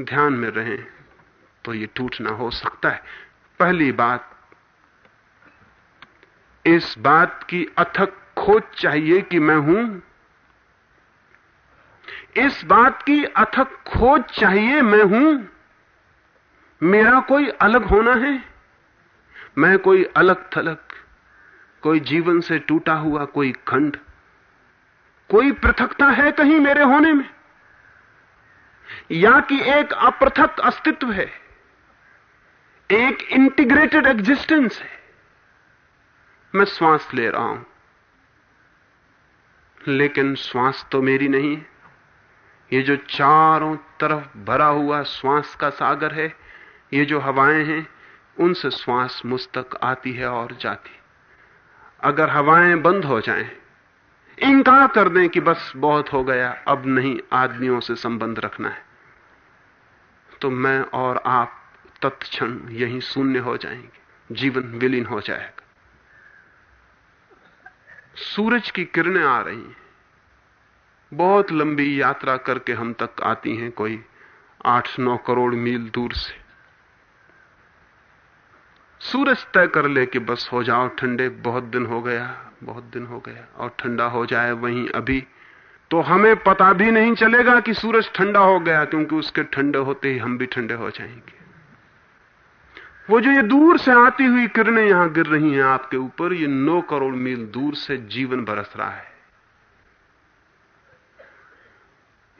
S2: ध्यान में रहें तो ये टूटना हो सकता है। पहली बात इस बात की अथक खोज चाहिए कि मैं हूँ। इस बात की अथक खोज चाहिए मैं हूँ। मेरा कोई अलग होना है। मैं कोई अलग थलग, कोई जीवन से टूटा हुआ कोई खंड, कोई पृथकता है कहीं मेरे होने में। या कि एक अपृथक अस्तित्व है, एक इंटीग्रेटेड एग्जिस्टेंस है। मैं श्वास ले रहा हूँ। लेकिन श्वास तो मेरी नहीं है। ये जो चारों तरफ़ भरा हुआ श्वास का सागर है ये जो हवाएँ हैं उनसे श्वास मुझ तक आती है और जाती अगर हवाएँ बंद हो जाएँ, इंकार कर दें कि बस बहुत हो गया अब नहीं आदमियों से संबंध रखना है तो मैं और आप तत्क्षण यही शून्य हो जाएँगे जीवन विलीन हो जाएगा। सूरज की किरणें आ रही हैं। बहुत लंबी यात्रा करके हम तक आती हैं कोई आठ नौ करोड़ मील दूर से। सूरज तय कर ले कि बस हो जाओ, ठंडे बहुत दिन हो गया, बहुत दिन हो गया, और ठंडा हो जाए वहीं अभी। तो हमें पता भी नहीं चलेगा कि सूरज ठंडा हो गया, क्योंकि उसके ठंडे होते ही हम भी ठंडे हो जाएँगे। वो जो ये दूर से आती हुई किरणें यहाँ गिर रही हैं आपके ऊपर, ये नौ करोड़ मील दूर से जीवन बरस रहा है।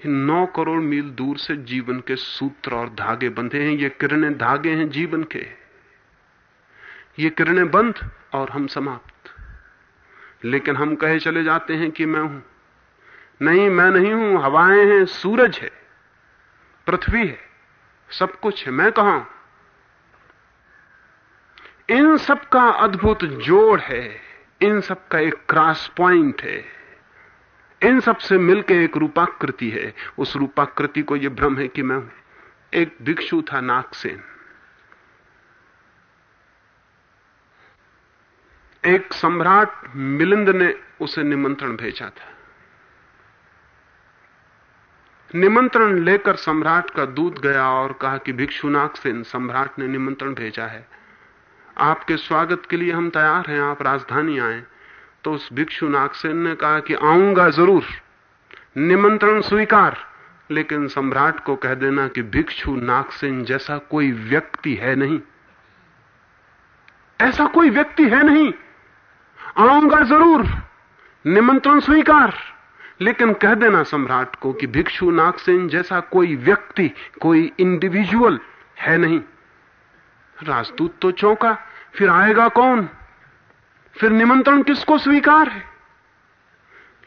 S2: नौ करोड़ मील दूर से जीवन के सूत्र और धागे बंधे हैं, ये किरणें धागे हैं जीवन के। ये किरणें बंध और हम समाप्त। लेकिन हम कहे चले जाते हैं कि मैं हूँ। नहीं, मैं नहीं हूँ, हवाएँ हैं, सूरज है, पृथ्वी है, सब कुछ है, मैं कहा इन सब का अद्भुत जोड़ है, इन सब का एक क्रॉस पॉइंट है, इन सबसे मिलकर एक रूपाकृति है। उस रूपाकृति को यह भ्रम है कि मैं एक भिक्षु था, नागसेन। एक सम्राट मिलिंद ने उसे निमंत्रण भेजा था। निमंत्रण लेकर सम्राट का दूत गया और कहा कि भिक्षुनाथ सेन सम्राट ने निमंत्रण भेजा है। आपके स्वागत के लिए हम तैयार हैं, आप राजधानी आए। तो उस भिक्षु नागसेन ने कहा कि आऊँगा ज़रूर। निमंत्रण स्वीकार। लेकिन सम्राट को कह देना कि भिक्षु नागसेन जैसा कोई व्यक्ति है नहीं। ऐसा कोई व्यक्ति है नहीं। आऊँगा ज़रूर। निमंत्रण स्वीकार। लेकिन कह देना सम्राट को कि भिक्षु नागसेन जैसा कोई व्यक्ति, कोई इंडिविजुअल है नहीं। राजदूत तो चौंका, फिर आएगा कौन? फिर निमंत्रण किसको स्वीकार है?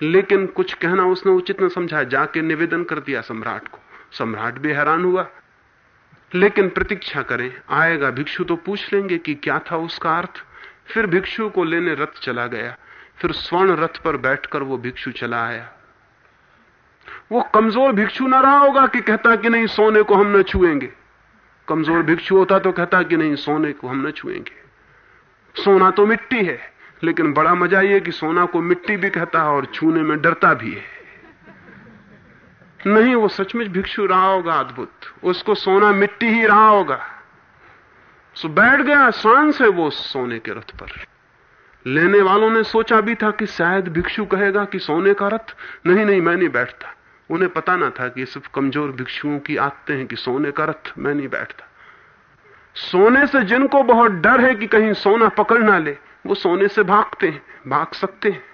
S2: लेकिन कुछ कहना उसने उचित न समझा, जाके निवेदन कर दिया सम्राट को। सम्राट भी हैरान हुआ। लेकिन प्रतीक्षा करें, आएगा भिक्षु तो पूछ लेंगे कि क्या था उसका अर्थ। फिर भिक्षु को लेने रथ चला गया। फिर स्वर्ण रथ पर बैठकर वो भिक्षु चला आया। वो कमज़ोर भिक्षु ना रहा होगा कि कहता कि नहीं, सोने को हम न छुएँगे। कमज़ोर भिक्षु होता तो कहता कि नहीं, सोने को हम न छुएँगे। सोना तो मिट्टी है, लेकिन बड़ा मज़ा यह कि सोना को मिट्टी भी कहता है और छूने में डरता भी है। नहीं, वो सचमुच भिक्षु रहा होगा अद्भुत। उसको सोना मिट्टी ही रहा होगा। सो बैठ गया शान से वो सोने के रथ पर। लेने वालों ने सोचा भी था कि शायद भिक्षु कहेगा कि सोने का रथ? नहीं नहीं, मैं नहीं बैठता। उन्हें पता ना था कि सिर्फ़ कमज़ोर भिक्षुओं की आते हैं कि सोने का रथ मैं नहीं बैठता। सोने से जिनको बहुत डर है कि कहीं सोना पकड़ ना ले, वो सोने से भागते हैं, भाग सकते हैं।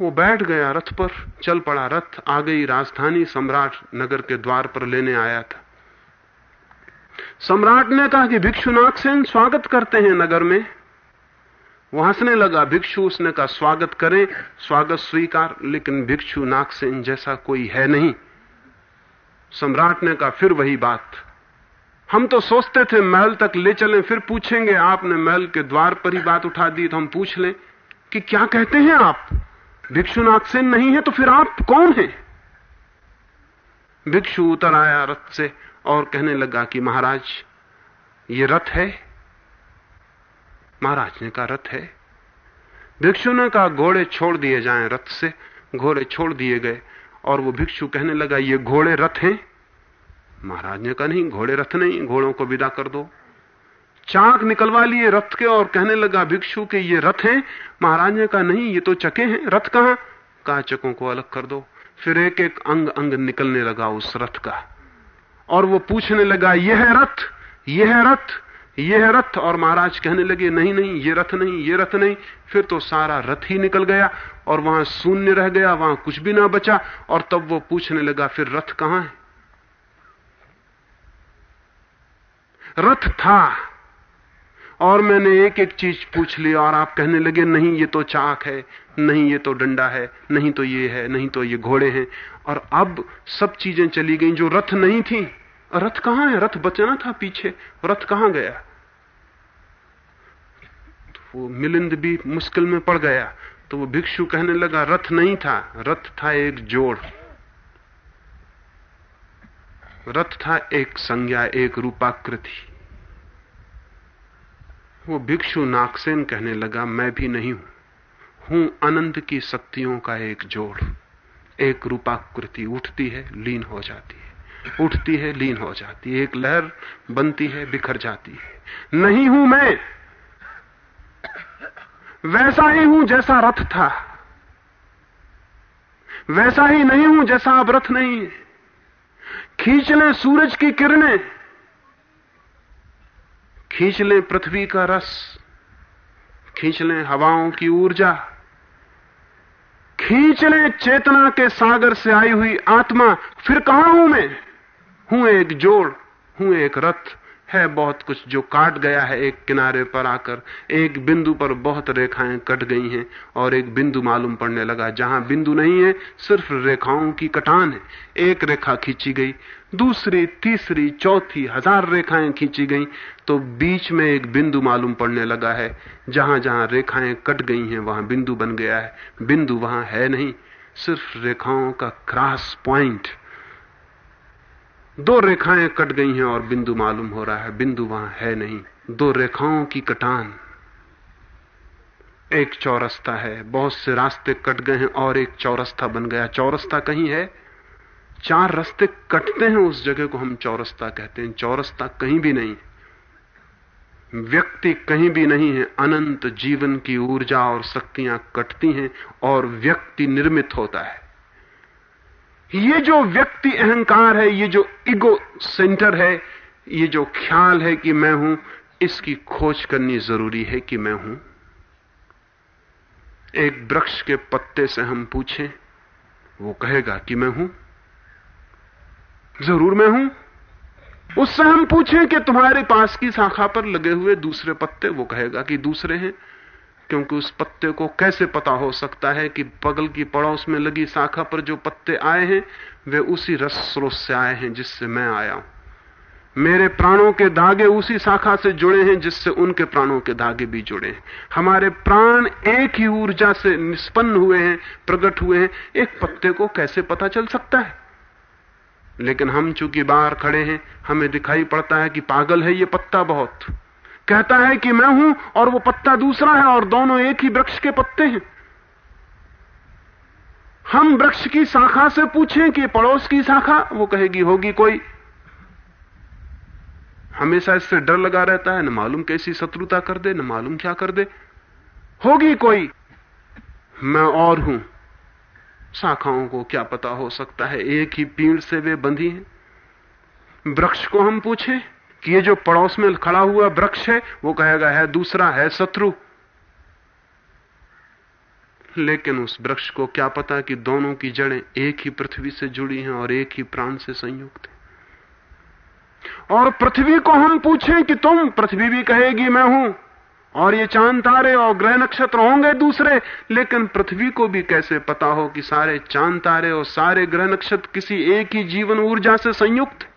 S2: वो बैठ गया रथ पर, चल पड़ा रथ आ गई राजधानी सम्राट नगर के द्वार पर लेने आया था। सम्राट ने कहा कि भिक्षुनाथ सेन, स्वागत करते हैं नगर में। वो हंसने लगा, भिक्षु उसने कहा, स्वागत करें। स्वागत स्वीकार, लेकिन भिक्षु नागसेन जैसा कोई है नहीं। सम्राट ने कहा, फिर वही बात। हम तो सोचते थे, महल तक ले चलें, फिर पूछेंगे, आपने महल के द्वार पर ही बात उठा दी तो हम पूछ लें कि क्या कहते हैं आप? भिक्षु नागसेन नहीं है तो फिर आप कौन हैं? भिक्षु उतर आया रथ से और कहने लगा कि महाराज, ये रथ है? महाराज ने कहा, रथ है। भिक्षु ने कहा, घोड़े छोड़ दिए जाएँ रथ से, घोड़े छोड़ दिए गए। और वो भिक्षु कहने लगा, ये घोड़े रथ हैं? महाराज ने कहा, नहीं, घोड़े रथ नहीं, घोड़ों को विदा कर दो। चाक निकलवा लिए रथ के और कहने लगा, भिक्षु के ये रथ हैं? महाराज ने कहा, नहीं, ये तो चके हैं, रथ कहाँ? कहा, चकों को अलग कर दो। फिर एक एक अंग अंग निकलने लगा उस रथ का। और वो पूछने लगा, यह है रथ? यह है रथ? यह रथ और महाराज कहने लगे, नहीं नहीं, ये रथ नहीं, ये रथ नहीं। फिर तो सारा रथ ही निकल गया और वहाँ शून्य रह गया, वहाँ कुछ भी ना बचा और तब वो पूछने लगा, फिर रथ कहाँ है? रथ था और मैंने एक एक चीज़ पूछ ली और आप कहने लगे, नहीं, ये तो चाक है, नहीं, ये तो डंडा है, नहीं तो ये है, नहीं तो ये घोड़े हैं। और अब सब चीज़ें चली गई जो रथ नहीं थी। रथ कहाँ है? रथ बचना था पीछे। रथ कहाँ गया? वो मिलिंद भी मुश्किल में पड़ गया तो वो भिक्षु कहने लगा, रथ नहीं था, रथ था एक जोड़। रथ था एक संज्ञा, एक रूपाकृति। वो भिक्षु नागसेन कहने लगा, मैं भी नहीं हूँ। हूँ अनंत की शक्तियों का एक जोड़। एक रूपाकृति उठती है, लीन हो जाती है। उठती है, लीन हो जाती है। एक लहर बनती है, बिखर जाती है। नहीं हूँ मैं। वैसा ही हूँ जैसा रथ था। वैसा ही नहीं हूँ जैसा अब रथ नहीं है। खींच लें सूरज की किरणें, खींच लें पृथ्वी का रस, खींच लें हवाओं की ऊर्जा, खींच लें चेतना के सागर से आई हुई आत्मा। फिर कहाँ हूँ मैं? हूँ एक जोड़, हूँ एक रथ। है बहुत कुछ जो काट गया है एक किनारे पर आकर, एक बिंदु पर बहुत रेखाएँ कट गई हैं और एक बिंदु मालूम पड़ने लगा, जहाँ बिंदु नहीं है, सिर्फ़ रेखाओं की कटान है। एक रेखा खींची गई, दूसरी, तीसरी, चौथी, हज़ार रेखाएँ खींची गई तो बीच में एक बिंदु मालूम पड़ने लगा है। जहाँ जहाँ रेखाएँ कट गई हैं, वहाँ बिंदु बन गया है। बिंदु वहाँ है नहीं, सिर्फ़ रेखाओं का क्रॉस पॉइंट। दो रेखाएँ कट गई हैं और बिंदु मालूम हो रहा है, बिंदु वहाँ है नहीं। दो रेखाओं की कटान। एक चौरस्ता है, बहुत से रास्ते कट गए हैं और एक चौरस्ता बन गया। चौरस्ता कहीं है? चार रास्ते कटते हैं उस जगह को हम चौरस्ता कहते हैं। चौरस्ता कहीं भी नहीं। व्यक्ति कहीं भी नहीं है। अनंत जीवन की ऊर्जा और शक्तियाँ कटती हैं और व्यक्ति निर्मित होता है। ये जो व्यक्ति अहंकार है, ये जो इगो सेंटर है, ये जो ख्याल है कि मैं हूँ, इसकी खोज करनी ज़रूरी है कि मैं हूँ। एक वृक्ष के पत्ते से हम पूछें, वो कहेगा कि मैं हूँ। ज़रूर मैं हूँ। उससे हम पूछें कि तुम्हारे पास की शाखा पर लगे हुए दूसरे पत्ते, वो कहेगा कि दूसरे हैं। क्योंकि उस पत्ते को कैसे पता हो सकता है कि बगल की पड़ोस में लगी शाखा पर जो पत्ते आए हैं, वे उसी रस स्रोत से आए हैं जिससे मैं आया हूँ। मेरे प्राणों के धागे उसी शाखा से जुड़े हैं जिससे उनके प्राणों के धागे भी जुड़े हैं। हमारे प्राण एक ही ऊर्जा से निष्पन्न हुए हैं, प्रकट हुए हैं। एक पत्ते को कैसे पता चल सकता है? लेकिन हम चूँकि बाहर खड़े हैं, हमें दिखाई पड़ता है कि पागल है ये पत्ता बहुत। कहता है कि मैं हूँ और वो पत्ता दूसरा है और दोनों एक ही वृक्ष के पत्ते हैं। हम वृक्ष की शाखा से पूछें कि पड़ोस की शाखा? वो कहेगी, होगी कोई। हमेशा इससे डर लगा रहता है, न मालूम कैसी शत्रुता कर दे, न मालूम क्या कर दे। होगी कोई। मैं और हूँ। शाखाओं को क्या पता हो सकता है, एक ही पीड़ से वे बंधी हैं। वृक्ष को हम पूछे। कि ये जो पड़ोस में खड़ा हुआ वृक्ष है, वो कहेगा, है दूसरा, है शत्रु। लेकिन उस वृक्ष को क्या पता कि दोनों की जड़ें एक ही पृथ्वी से जुड़ी हैं और एक ही प्राण से संयुक्त है। और पृथ्वी को हम पूछें कि तुम, पृथ्वी भी कहेगी, मैं हूँ। और ये चाँद, तारे और ग्रह नक्षत्र होंगे दूसरे, लेकिन पृथ्वी को भी कैसे पता हो कि सारे चाँद, तारे और सारे ग्रह नक्षत्र किसी एक ही जीवन ऊर्जा से संयुक्त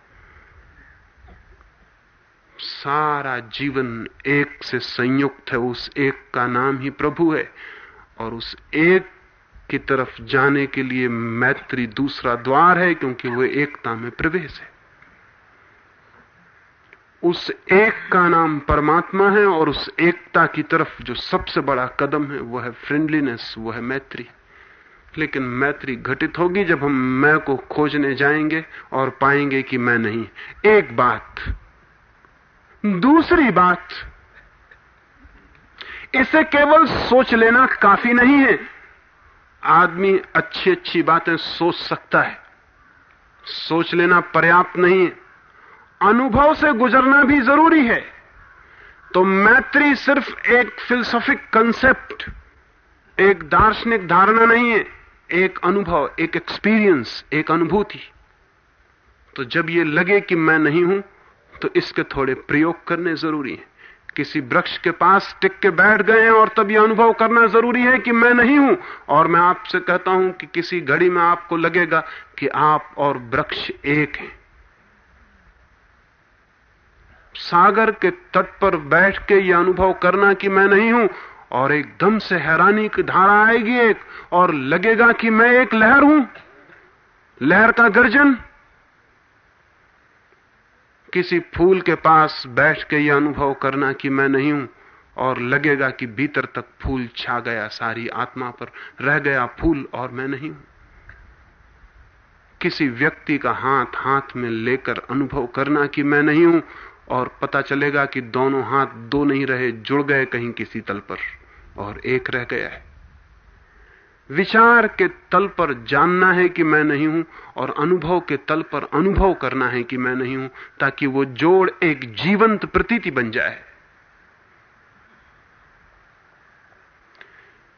S2: सारा जीवन एक से संयुक्त है, उस एक का नाम ही प्रभु है। और उस एक की तरफ़ जाने के लिए मैत्री दूसरा द्वार है, क्योंकि वह एकता में प्रवेश है। उस एक का नाम परमात्मा है, और उस एकता की तरफ़ जो सबसे बड़ा कदम है वह है फ्रेंडलीनेस वह है मैत्री। लेकिन मैत्री घटित होगी जब हम मैं को खोजने जाएँगे और पाएँगे कि मैं नहीं। एक बात दूसरी बात, इसे केवल सोच लेना काफ़ी नहीं है। आदमी अच्छी अच्छी बातें सोच सकता है। सोच लेना पर्याप्त नहीं है। अनुभव से गुजरना भी ज़रूरी है। तो मैत्री सिर्फ़ एक फिलोसॉफिक कंसेप्ट एक दार्शनिक धारणा नहीं है, एक अनुभव, एक एक्सपीरियंस एक अनुभूति। तो जब ये लगे कि मैं नहीं हूँ तो इसके थोड़े प्रयोग करने ज़रूरी है। किसी वृक्ष के पास टिक के बैठ गए और तब यह अनुभव करना ज़रूरी है कि मैं नहीं हूँ। और मैं आपसे कहता हूँ कि किसी घड़ी में आपको लगेगा कि आप और वृक्ष एक हैं। सागर के तट पर बैठ के यह अनुभव करना कि मैं नहीं हूँ, और एकदम से हैरानी की धारा आएगी एक, और लगेगा कि मैं एक लहर हूँ। लहर का गर्जन किसी फूल के पास बैठ के यह अनुभव करना कि मैं नहीं हूँ, और लगेगा कि भीतर तक फूल छा गया, सारी आत्मा पर रह गया फूल और मैं नहीं हूँ। किसी व्यक्ति का हाथ हाथ में लेकर अनुभव करना कि मैं नहीं हूँ, और पता चलेगा कि दोनों हाथ दो नहीं रहे, जुड़ गए कहीं किसी तल पर, और एक रह गया है। विचार के तल पर जानना है कि मैं नहीं हूँ और अनुभव के तल पर अनुभव करना है कि मैं नहीं हूँ, ताकि वो जोड़ एक जीवंत प्रतीति बन जाए।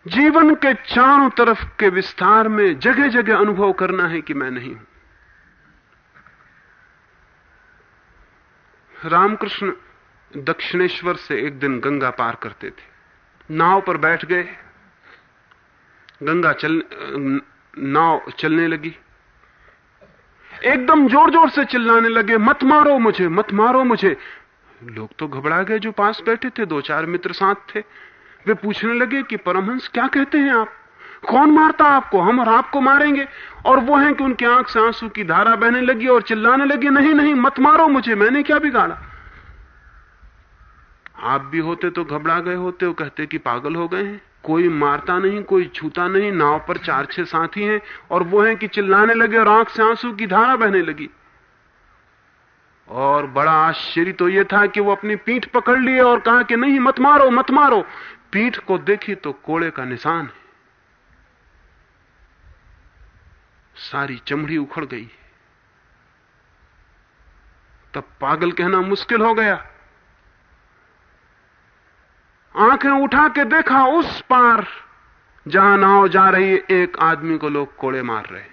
S2: जीवन के चारों तरफ़ के विस्तार में जगह जगह अनुभव करना है कि मैं नहीं हूँ। रामकृष्ण दक्षिणेश्वर से एक दिन गंगा पार करते थे। नाव पर बैठ गए। गंगा चल, नाव चलने लगी। एकदम ज़ोर ज़ोर से चिल्लाने लगे, मत मारो मुझे, मत मारो मुझे। लोग तो घबरा गए जो पास बैठे थे दो चार मित्र साथ थे। वे पूछने लगे कि परमहंस, क्या कहते हैं आप? कौन मारता आपको? हम और आपको मारेंगे। और वो है कि उनकी आँख से आँसू की धारा बहने लगी और चिल्लाने लगे, नहीं नहीं, मत मारो मुझे, मैंने क्या बिगाड़ा? आप भी होते तो घबरा गए होते वो कहते कि पागल हो गए हैं। कोई मारता नहीं, कोई छूता नहीं, नाव पर चार छह साथी हैं और वो हैं कि चिल्लाने लगे और आँख से आँसू की धारा बहने लगी। और बड़ा आश्चर्य तो यह था कि वो अपनी पीठ पकड़ लिए और कहा कि नहीं, मत मारो मत मारो। पीठ को देखी तो कोड़े का निशान है। सारी चमड़ी उखड़ गई। तब पागल कहना मुश्किल हो गया। आँखें उठा के देखा उस पार, जहाँ नाव जा रही है एक आदमी को लोग कोड़े मार रहे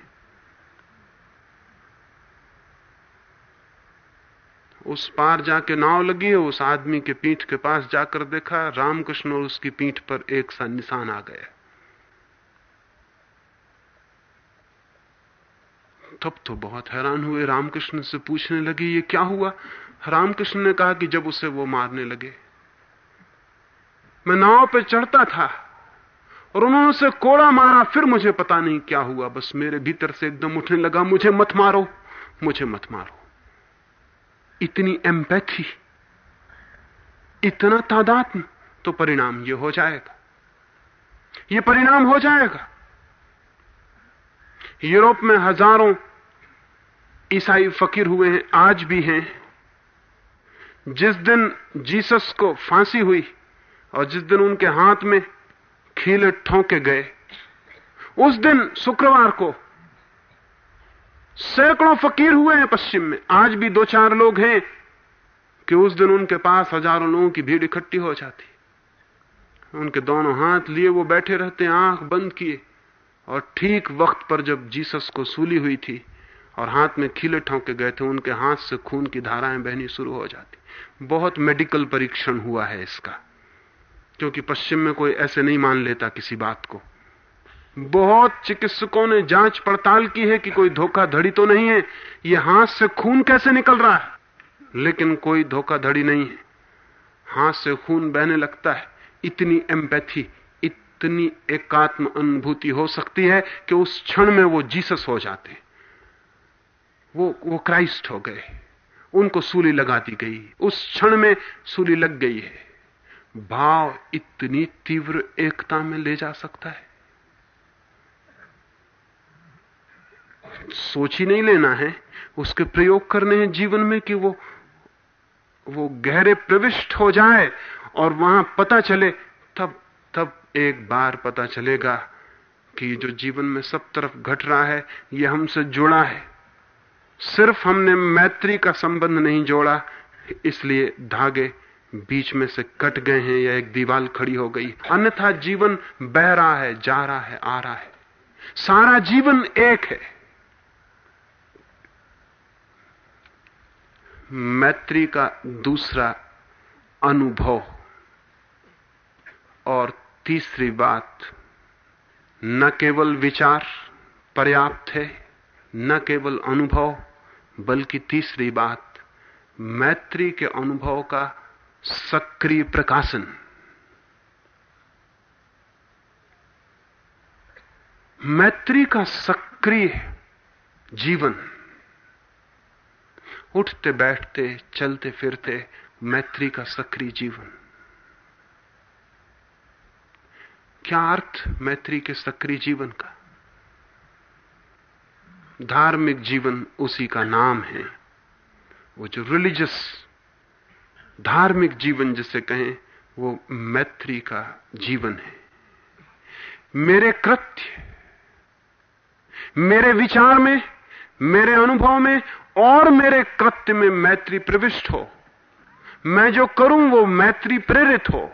S2: उस पार जाके नाव लगी है उस आदमी के पीठ के पास जाकर देखा, रामकृष्ण और उसकी पीठ पर एक सा निशान आ गया। तब तो बहुत हैरान हुए, रामकृष्ण से पूछने लगे, ये क्या हुआ? रामकृष्ण ने कहा कि जब उसे वो मारने लगे मैं नाव पे चढ़ता था और उन्होंने उसे कोड़ा मारा, फिर मुझे पता नहीं क्या हुआ। बस मेरे भीतर से एकदम उठने लगा, मुझे मत मारो, मुझे मत मारो। इतनी एम्पैथी इतना तादात्म तो परिणाम ये हो जाएगा। ये परिणाम हो जाएगा। यूरोप में हज़ारों ईसाई फकीर हुए हैं, आज भी हैं। जिस दिन जीसस को फांसी हुई और जिस दिन उनके हाथ में खीले ठोंके गए, उस दिन शुक्रवार को सैकड़ों फकीर हुए हैं पश्चिम में। आज भी दो चार लोग हैं कि उस दिन उनके पास हज़ारों लोगों की भीड़ इकट्ठी हो जाती। उनके दोनों हाथ लिए, वो बैठे रहते, आँख बंद किए, और ठीक वक्त पर जब जीसस को सूली हुई थी और हाथ में खीले ठोंके गए थे, उनके हाथ से खून की धाराएँ बहनी शुरू हो जाती। बहुत मेडिकल परीक्षण हुआ है इसका। क्योंकि पश्चिम में कोई ऐसे नहीं मान लेता किसी बात को। बहुत चिकित्सकों ने जाँच पड़ताल की है कि कोई धोखाधड़ी तो नहीं है, ये हाथ से खून कैसे निकल रहा है? लेकिन कोई धोखाधड़ी नहीं है। हाथ से खून बहने लगता है। इतनी एम्पैथी इतनी एकात्म अनुभूति हो सकती है कि उस क्षण में वो जीसस हो जाते। वो वो क्राइस्ट हो गए। उनको सूली लगा दी गई। उस क्षण में सूली लग गई है। भाव इतनी तीव्र एकता में ले जा सकता है? सोच ही नहीं लेना है। उसके प्रयोग करने हैं जीवन में कि वो वो गहरे प्रविष्ट हो जाए और वहाँ पता चले, तब तब एक बार पता चलेगा कि जो जीवन में सब तरफ़ घट रहा है, ये हमसे जुड़ा है। सिर्फ़ हमने मैत्री का संबंध नहीं जोड़ा, इसलिए धागे बीच में से कट गए हैं या एक दीवार खड़ी हो गई। अन्यथा जीवन बह रहा है, जा रहा है, आ रहा है। सारा जीवन एक है। मैत्री का दूसरा अनुभव और तीसरी बात, न केवल विचार पर्याप्त है, न केवल अनुभव, बल्कि तीसरी बात, मैत्री के अनुभव का सक्रिय प्रकाशन। मैत्री का सक्रिय जीवन। उठते, बैठते, चलते, फिरते, मैत्री का सक्रिय जीवन। क्या अर्थ मैत्री के सक्रिय जीवन का? धार्मिक जीवन उसी का नाम है वो जो रिलीजियस धार्मिक जीवन जिसे कहें, वो मैत्री का जीवन है। मेरे कृत्य, मेरे विचार में, मेरे अनुभव में और मेरे कृत्य में मैत्री प्रविष्ट हो। मैं जो करूँ, वो मैत्री प्रेरित हो।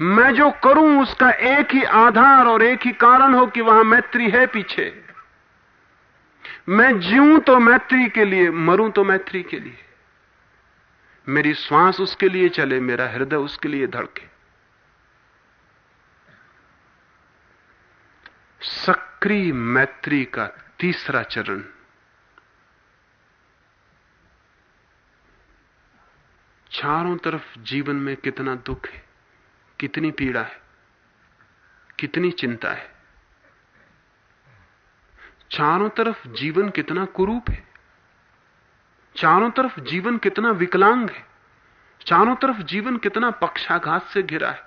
S2: मैं जो करूँ, उसका एक ही आधार और एक ही कारण हो कि वहाँ मैत्री है पीछे। मैं जीऊं तो मैत्री के लिए, मरूं तो मैत्री के लिए। मेरी श्वास उसके लिए चले, मेरा हृदय उसके लिए धड़के। सक्रिय मैत्री का तीसरा चरण। चारों तरफ़ जीवन में कितना दुख है, कितनी पीड़ा है, कितनी चिंता है। चारों तरफ़ जीवन कितना कुरूप है चारों तरफ़ जीवन कितना विकलांग है। चारों तरफ़ जीवन कितना पक्षाघात से घिरा है।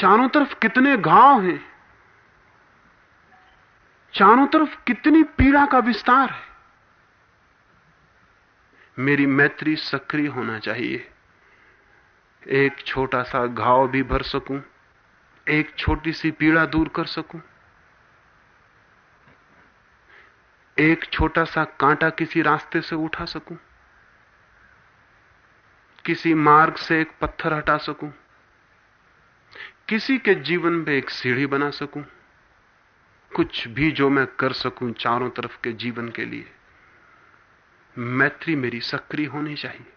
S2: चारों तरफ़ कितने घाव हैं। चारों तरफ़ कितनी पीड़ा का विस्तार है। मेरी मैत्री सक्रिय होना चाहिए। एक छोटा सा घाव भी भर सकूँ, एक छोटी सी पीड़ा दूर कर सकूँ। एक छोटा सा कांटा किसी रास्ते से उठा सकूँ? किसी मार्ग से एक पत्थर हटा सकूँ? किसी के जीवन में एक सीढ़ी बना सकूँ? कुछ भी जो मैं कर सकूँ चारों तरफ़ के जीवन के लिए? मैत्री मेरी सक्रिय होनी चाहिए।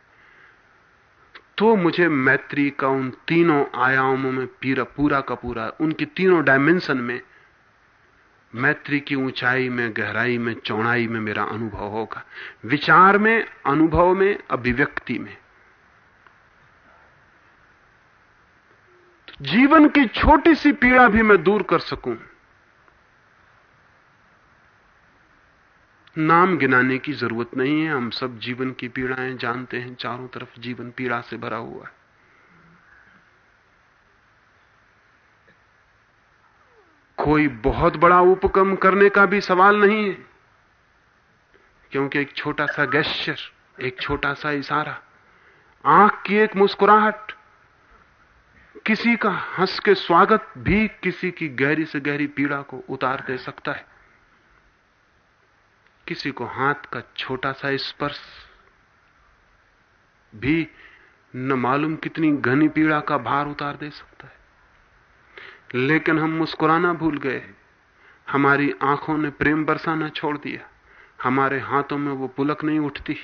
S2: तो मुझे मैत्री का उन तीनों आयामों में पीरा पूरा का पूरा, उनकी तीनों डायमेंशन में मैत्री की ऊंचाई में, गहराई में, चौड़ाई में मेरा अनुभव होगा। विचार में, अनुभव में, अभिव्यक्ति में। जीवन की छोटी सी पीड़ा भी मैं दूर कर सकूँ। नाम गिनाने की ज़रूरत नहीं है। हम सब जीवन की पीड़ाएँ जानते हैं। चारों तरफ़ जीवन पीड़ा से भरा हुआ है। कोई बहुत बड़ा उपक्रम करने का भी सवाल नहीं है। क्योंकि एक छोटा सा गैश्चर एक छोटा सा इशारा, आँख की एक मुस्कुराहट, किसी का हंस के स्वागत भी किसी की गहरी से गहरी पीड़ा को उतार दे सकता है। किसी को हाथ का छोटा सा स्पर्श भी न मालूम कितनी घनी पीड़ा का भार उतार दे सकता है। लेकिन हम मुस्कुराना भूल गए हमारी आँखों ने प्रेम बरसाना छोड़ दिया। हमारे हाथों में वो पुलक नहीं उठती।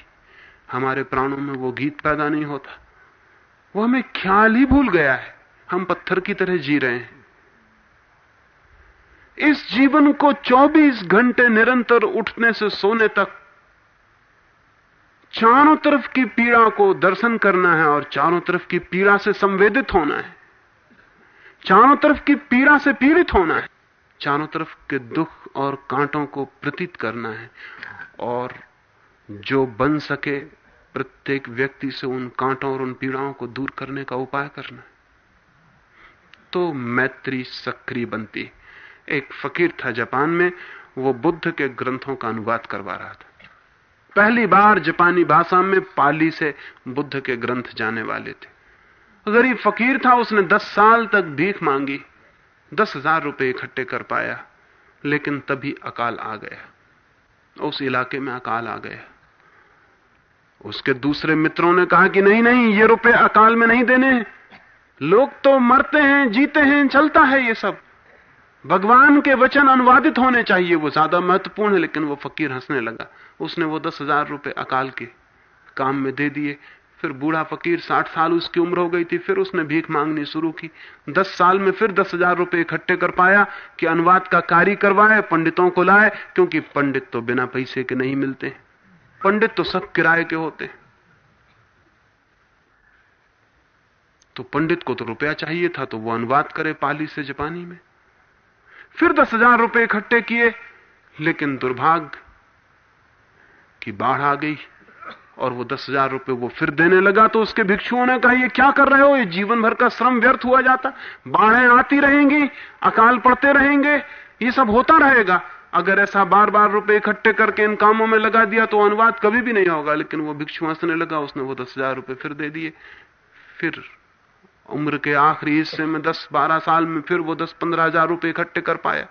S2: हमारे प्राणों में वो गीत पैदा नहीं होता। वो हमें ख्याल ही भूल गया है। हम पत्थर की तरह जी रहे हैं। इस जीवन को 24 घंटे निरंतर उठने से सोने तक चारों तरफ़ की पीड़ा को दर्शन करना है और चारों तरफ़ की पीड़ा से संवेदित होना है। चारों तरफ़ की पीड़ा से पीड़ित होना है। चारों तरफ़ के दुख और कांटों को प्रतीत करना है। और जो बन सके प्रत्येक व्यक्ति से उन कांटों और उन पीड़ाओं को दूर करने का उपाय करना है। तो मैत्री सक्रिय बनती। एक फकीर था जापान में, वो बुद्ध के ग्रंथों का अनुवाद करवा रहा था। पहली बार जापानी भाषा में पाली से बुद्ध के ग्रंथ जाने वाले थे। गरीब फकीर था, उसने दस साल तक भीख मांगी, दस हज़ार रुपए इकट्ठे कर पाया, लेकिन तभी अकाल आ गया। उस इलाके में अकाल आ गया। उसके दूसरे मित्रों ने कहा कि नहीं नहीं, ये रुपए अकाल में नहीं देने। लोग तो मरते हैं, जीते हैं, चलता है ये सब। भगवान के वचन अनुवादित होने चाहिए, वो ज़्यादा महत्वपूर्ण है, लेकिन वो फकीर हंसने लगा। उसने वो दस हज़ार रुपए अकाल के काम में दे दिए फिर बूढ़ा फकीर साठ साल उसकी उम्र हो गई थी, फिर उसने भीख मांगनी शुरू की। दस साल में फिर दस हज़ार रुपए इकट्ठे कर पाया कि अनुवाद का कार्य करवाए, पंडितों को लाए, क्योंकि पंडित तो बिना पैसे के नहीं मिलते। पंडित तो सब किराए के होते। तो पंडित को तो रुपया चाहिए था तो वो अनुवाद करे पाली से जापानी में। फिर दस हज़ार रुपए इकट्ठे किए, लेकिन दुर्भाग्य की बाढ़ आ गई। और वो दस हज़ार रुपए वो फिर देने लगा तो उसके भिक्षुओं ने कहा, ये क्या कर रहे हो? ये जीवन भर का श्रम व्यर्थ हुआ जाता। बाढ़ें आती रहेंगी, अकाल पड़ते रहेंगे। ये सब होता रहेगा। अगर ऐसा बार बार रुपए इकट्ठे करके इन कामों में लगा दिया तो अनुवाद कभी भी नहीं होगा। लेकिन वो भिक्षु हंसने लगा, उसने वो दस हज़ार रुपए फिर दे दिए। फिर उम्र के आखिरी हिस्से में दस बारह साल में फिर वो दस पंद्रह हज़ार रुपए इकट्ठे कर पाया।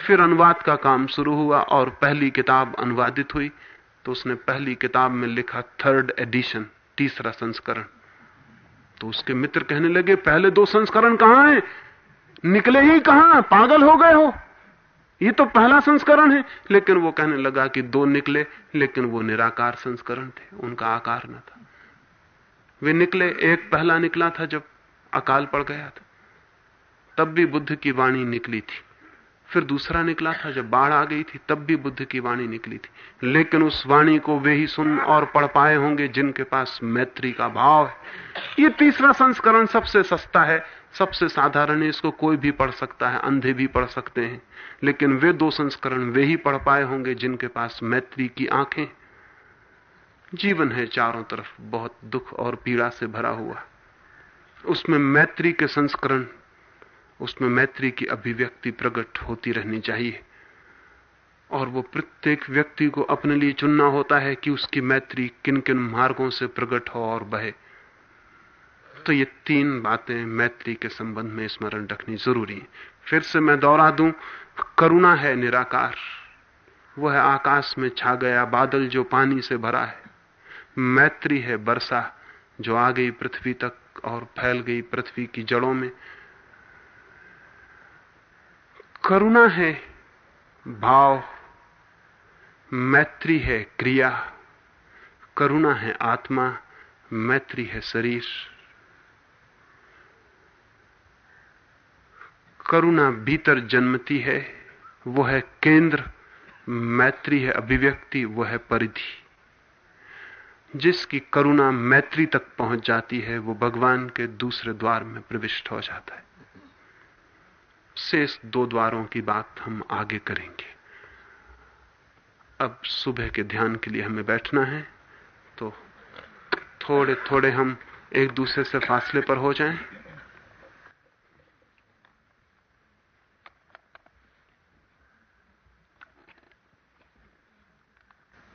S2: फिर अनुवाद का काम शुरू हुआ और पहली किताब अनुवादित हुई। तो उसने पहली किताब में लिखा थर्ड एडिशन तीसरा संस्करण। तो उसके मित्र कहने लगे, पहले दो संस्करण कहाँ हैं? निकले ही कहाँ पागल हो गए हो। ये तो पहला संस्करण है। लेकिन वो कहने लगा कि दो निकले, लेकिन वो निराकार संस्करण थे। उनका आकार न था। वे निकले, एक पहला निकला था जब अकाल पड़ गया था। तब भी बुद्ध की वाणी निकली थी। फिर दूसरा निकला था, जब बाढ़ आ गई थी, तब भी बुद्ध की वाणी निकली थी। लेकिन उस वाणी को वे ही सुन और पढ़ पाए होंगे जिनके पास मैत्री का भाव है। ये तीसरा संस्करण सबसे सस्ता है, सबसे साधारण है, इसको कोई भी पढ़ सकता है, अंधे भी पढ़ सकते हैं। लेकिन वे दो संस्करण वे ही पढ़ पाए होंगे जिनके पास मैत्री की आँखें जीवन है चारों तरफ़ बहुत दुख और पीड़ा से भरा हुआ। उसमें मैत्री के संस्करण उसमें मैत्री की अभिव्यक्ति प्रकट होती रहनी चाहिए। और वो प्रत्येक व्यक्ति को अपने लिए चुनना होता है कि उसकी मैत्री किन किन मार्गों से प्रकट हो और बहे। तो ये तीन बातें मैत्री के संबंध में स्मरण रखनी ज़रूरी है। फिर से मैं दोहरा दूँ, करुणा है निराकार। वो है आकाश में छा गया बादल जो पानी से भरा है। मैत्री है वर्षा जो आ गई पृथ्वी तक और फैल गई पृथ्वी की जड़ों में करुणा है, भाव, मैत्री है क्रिया, करुणा है आत्मा, मैत्री है शरीर। करुणा भीतर जन्मती है, वो है केंद्र, मैत्री है अभिव्यक्ति, वो है परिधि। जिसकी करुणा मैत्री तक पहुँच जाती है, वो भगवान के दूसरे द्वार में प्रविष्ट हो जाता है। शेष दो द्वारों की बात हम आगे करेंगे। अब सुबह के ध्यान के लिए हमें बैठना है तो थोड़े थोड़े हम एक दूसरे से फासले पर हो जाएँ।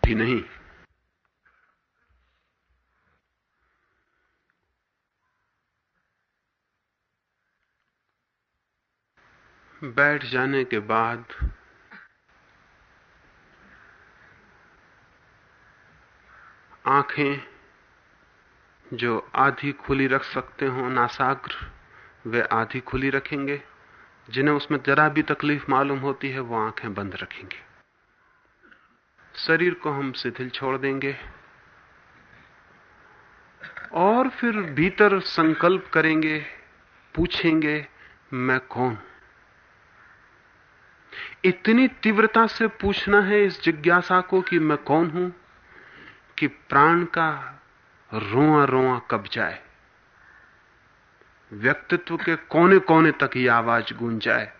S2: भी नहीं। बैठ जाने के बाद आँखें जो आधी खुली रख सकते हो, नासाग्र, वे आधी खुली रखेंगे। जिन्हें उसमें जरा भी तकलीफ़ मालूम होती है, वो आँखें बंद रखेंगे। शरीर को हम शिथिल छोड़ देंगे। और फिर भीतर संकल्प करेंगे, पूछेंगे, मैं कौन? इतनी तीव्रता से पूछना है इस जिज्ञासा को कि मैं कौन हूँ कि प्राण का रोआ रोआ कब जाए? व्यक्तित्व के कोने कोने तक ये आवाज़ गूंज जाए।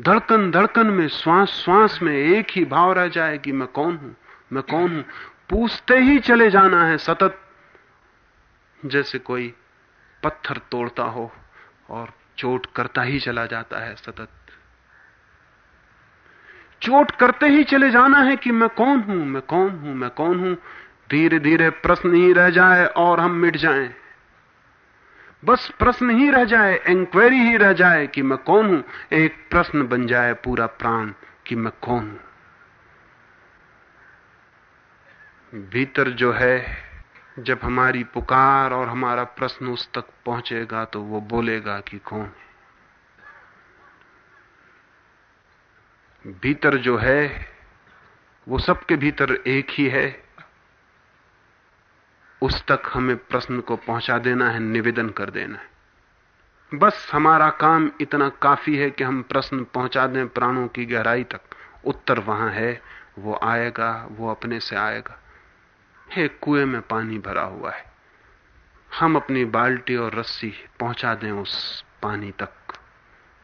S2: धड़कन धड़कन में, श्वास श्वास में एक ही भाव रह जाए कि मैं कौन हूँ? मैं कौन हूँ? पूछते ही चले जाना है सतत। जैसे कोई पत्थर तोड़ता हो और चोट करता ही चला जाता है सतत। चोट करते ही चले जाना है कि मैं कौन हूँ, मैं कौन हूँ, मैं कौन हूँ? धीरे धीरे प्रश्न ही रह जाए और हम मिट जाएँ। बस प्रश्न ही रह जाए इंक्वायरी ही रह जाए कि मैं कौन हूँ? एक प्रश्न बन जाए पूरा प्राण कि मैं कौन हूँ? भीतर जो है, जब हमारी पुकार और हमारा प्रश्न उस तक पहुंचेगा तो वो बोलेगा कि कौन है? भीतर जो है, वो सबके भीतर एक ही है। उस तक हमें प्रश्न को पहुँचा देना है, निवेदन कर देना है। बस हमारा काम इतना काफ़ी है कि हम प्रश्न पहुँचा दें प्राणों की गहराई तक। उत्तर वहाँ है, वो आएगा, वो अपने से आएगा। हे, कुएँ में पानी भरा हुआ है। हम अपनी बाल्टी और रस्सी पहुँचा दें उस पानी तक,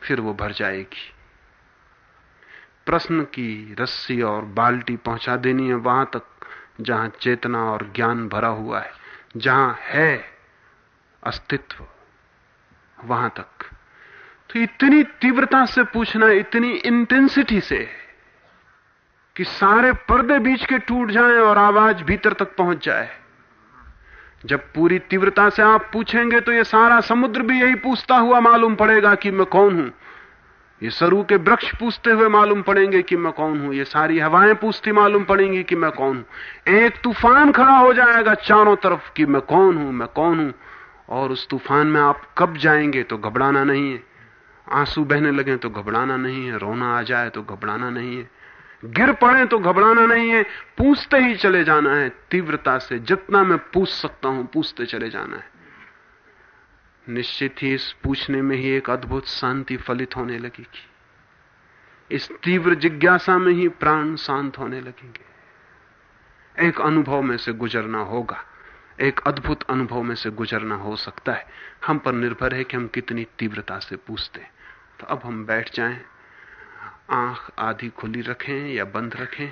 S2: फिर वो भर जाएगी। प्रश्न की रस्सी और बाल्टी पहुँचा देनी है वहाँ तक, जहाँ चेतना और ज्ञान भरा हुआ है। जहाँ है अस्तित्व, वहाँ तक। तो इतनी तीव्रता से पूछना, इतनी इंटेंसिटी से कि सारे पर्दे बीच के टूट जाएँ और आवाज़ भीतर तक पहुँच जाए। जब पूरी तीव्रता से आप पूछेंगे तो ये सारा समुद्र भी यही पूछता हुआ मालूम पड़ेगा कि मैं कौन हूँ। ये सरू के वृक्ष पूछते हुए मालूम पड़ेंगे कि मैं कौन हूँ। ये सारी हवाएँ पूछती मालूम पड़ेंगी कि मैं कौन हूँ। एक तूफ़ान खड़ा हो जाएगा चारों तरफ़ कि मैं कौन हूँ, मैं कौन हूँ। और उस तूफ़ान में आप कब जाएँगे तो घबराना नहीं है। आँसू बहने लगे तो घबराना नहीं है। रोना आ जाए तो घबराना नहीं है। गिर पड़े तो घबराना नहीं है। पूछते ही चले जाना है। तीव्रता से जितना मैं पूछ सकता हूँ, पूछते चले जाना है। निश्चित ही इस पूछने में ही एक अद्भुत शांति फलित होने लगेगी। इस तीव्र जिज्ञासा में ही प्राण शांत होने लगेंगे। एक अनुभव में से गुजरना होगा। एक अद्भुत अनुभव में से गुजरना हो सकता है। हम पर निर्भर है कि हम कितनी तीव्रता से पूछते तो अब हम बैठ जाएँ। आँख आधी खुली रखें या बंद रखें।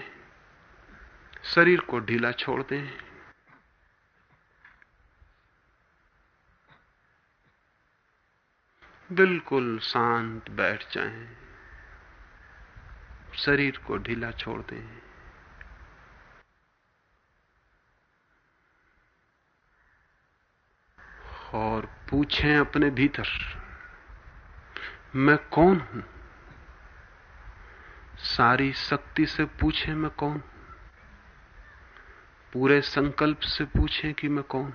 S2: शरीर को ढीला छोड़ दें। बिल्कुल शांत बैठ जाएँ, शरीर को ढीला छोड़ दें। और पूछें अपने भीतर, मैं कौन हूँ? सारी शक्ति से पूछें, मैं कौन पूरे संकल्प से पूछें कि मैं कौन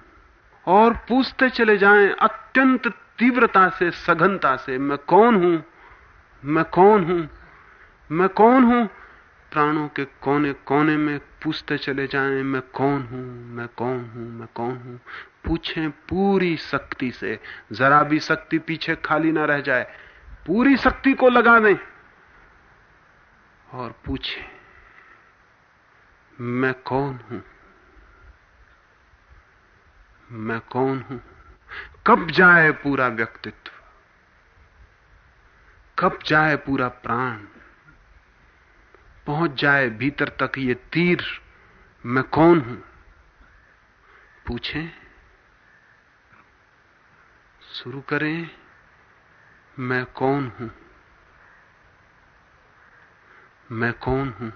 S2: और पूछते चले जाएँ, अत्यंत तीव्रता से, सघनता से, मैं कौन हूँ? मैं कौन हूँ? मैं कौन हूँ? प्राणों के कोने कोने में पूछते चले जाएँ, मैं कौन हूँ? मैं कौन हूँ? मैं कौन हूँ? पूछें पूरी शक्ति से, जरा भी शक्ति पीछे खाली ना रह जाए, पूरी शक्ति को लगा दें। और पूछे, मैं कौन हूँ? मैं कौन हूँ? कब जाए पूरा व्यक्तित्व? कब जाए पूरा प्राण? पहुँच जाए भीतर तक ये तीर, मैं कौन हूँ? पूछें। शुरू करें, मैं कौन हूँ? मैं कौन हूँ?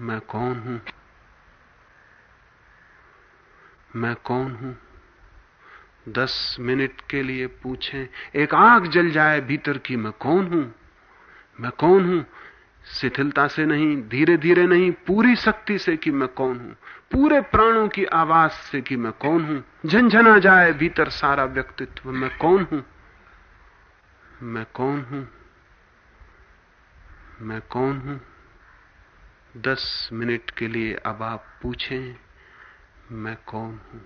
S2: मैं कौन हूँ? मैं कौन हूँ? दस मिनट के लिए पूछें, एक आग जल जाए भीतर की, मैं कौन हूँ? मैं कौन हूँ? शिथिलता से नहीं धीरे धीरे नहीं, पूरी शक्ति से कि मैं कौन हूँ? पूरे प्राणों की आवाज़ से कि मैं कौन हूँ? झंझना जाए भीतर सारा व्यक्तित्व, मैं कौन हूँ? मैं कौन हूँ? मैं कौन हूँ? दस मिनट के लिए अब आप पूछें, मैं कौन हूँ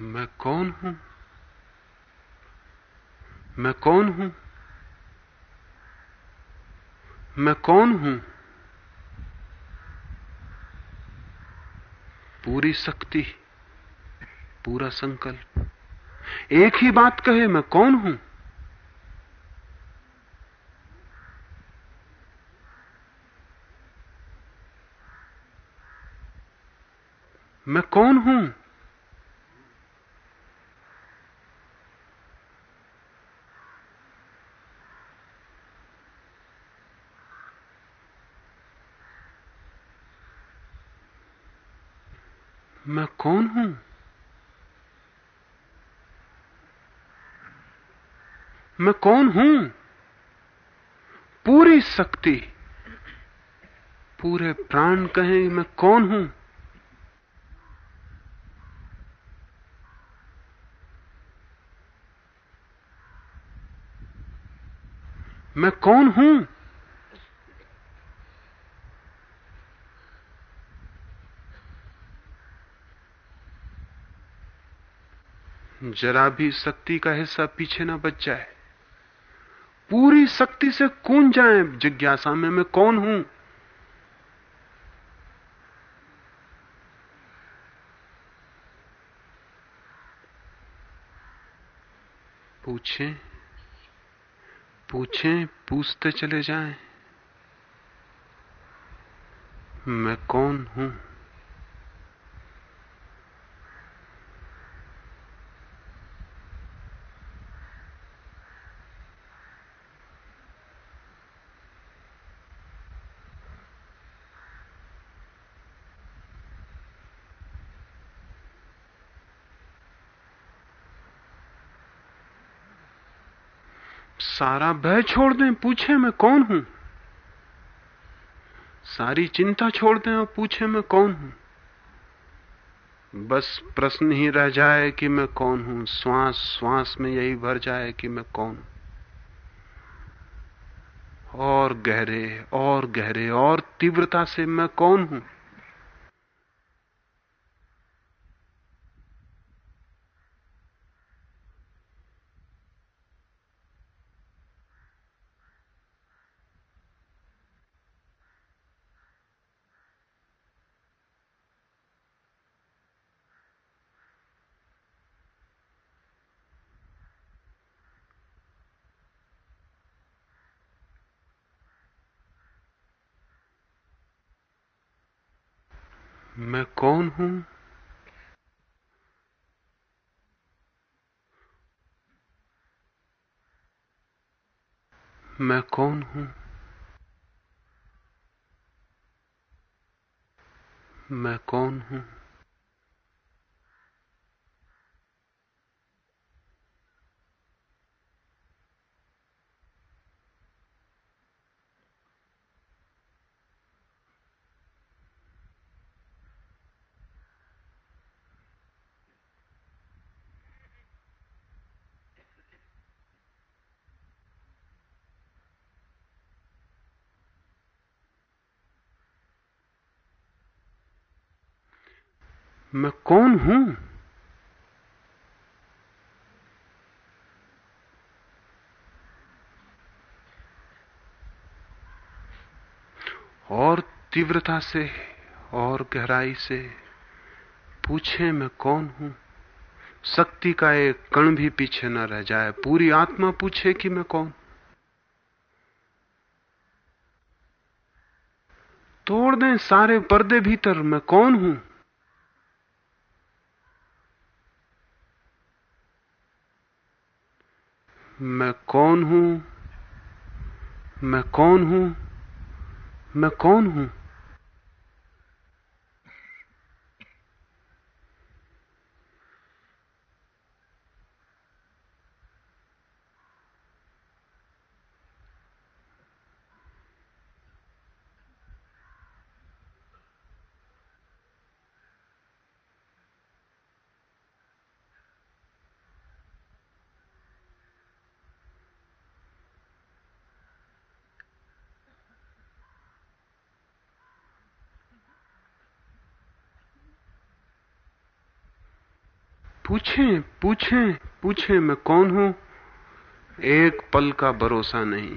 S2: मैं कौन हूँ मैं कौन हूँ? मैं कौन हूँ? पूरी शक्ति, पूरा संकल्प। एक ही बात कहे, मैं कौन हूँ? मैं कौन हूँ? मैं कौन हूँ? मैं कौन हूँ? पूरी शक्ति, पूरे प्राण कहें मैं कौन हूँ? मैं कौन हूँ? जरा भी शक्ति का हिस्सा पीछे ना बच जाए। पूरी शक्ति से कून जाए? जिज्ञासा में मैं कौन हूँ? पूछें पूछें, पूछते चले जाएँ। मैं कौन हूँ सारा भय छोड़ दें, पूछे मैं कौन हूँ? सारी चिंता छोड़ दें और पूछे मैं कौन हूँ? बस प्रश्न ही रह जाए कि मैं कौन हूँ। श्वास श्वास में यही भर जाए कि मैं कौन हूँ। और गहरे और गहरे, और तीव्रता से मैं कौन हूँ मैं कौन हूँ? मैं कौन हूँ? मैं कौन हूँ? मैं कौन हूँ? और तीव्रता से, और गहराई से पूछे मैं कौन हूँ? शक्ति का एक कण भी पीछे न रह जाए। पूरी आत्मा पूछे कि मैं कौन? तोड़ दें सारे पर्दे भीतर, मैं कौन हूँ? मैं कौन हूँ? मैं कौन हूँ? मैं कौन हूँ? पूछें पूछें पूछें, मैं कौन हूँ? एक पल का भरोसा नहीं।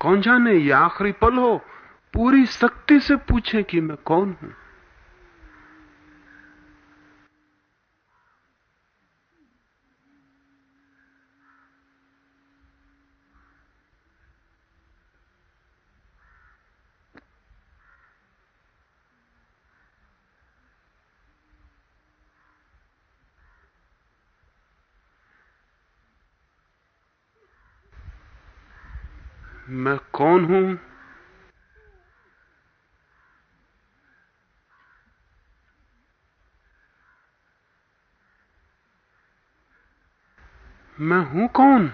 S2: कौन जाने ये आखिरी पल हो? पूरी शक्ति से पूछें कि मैं कौन हूँ? मैं कौन हूँ मैं हूँ कौन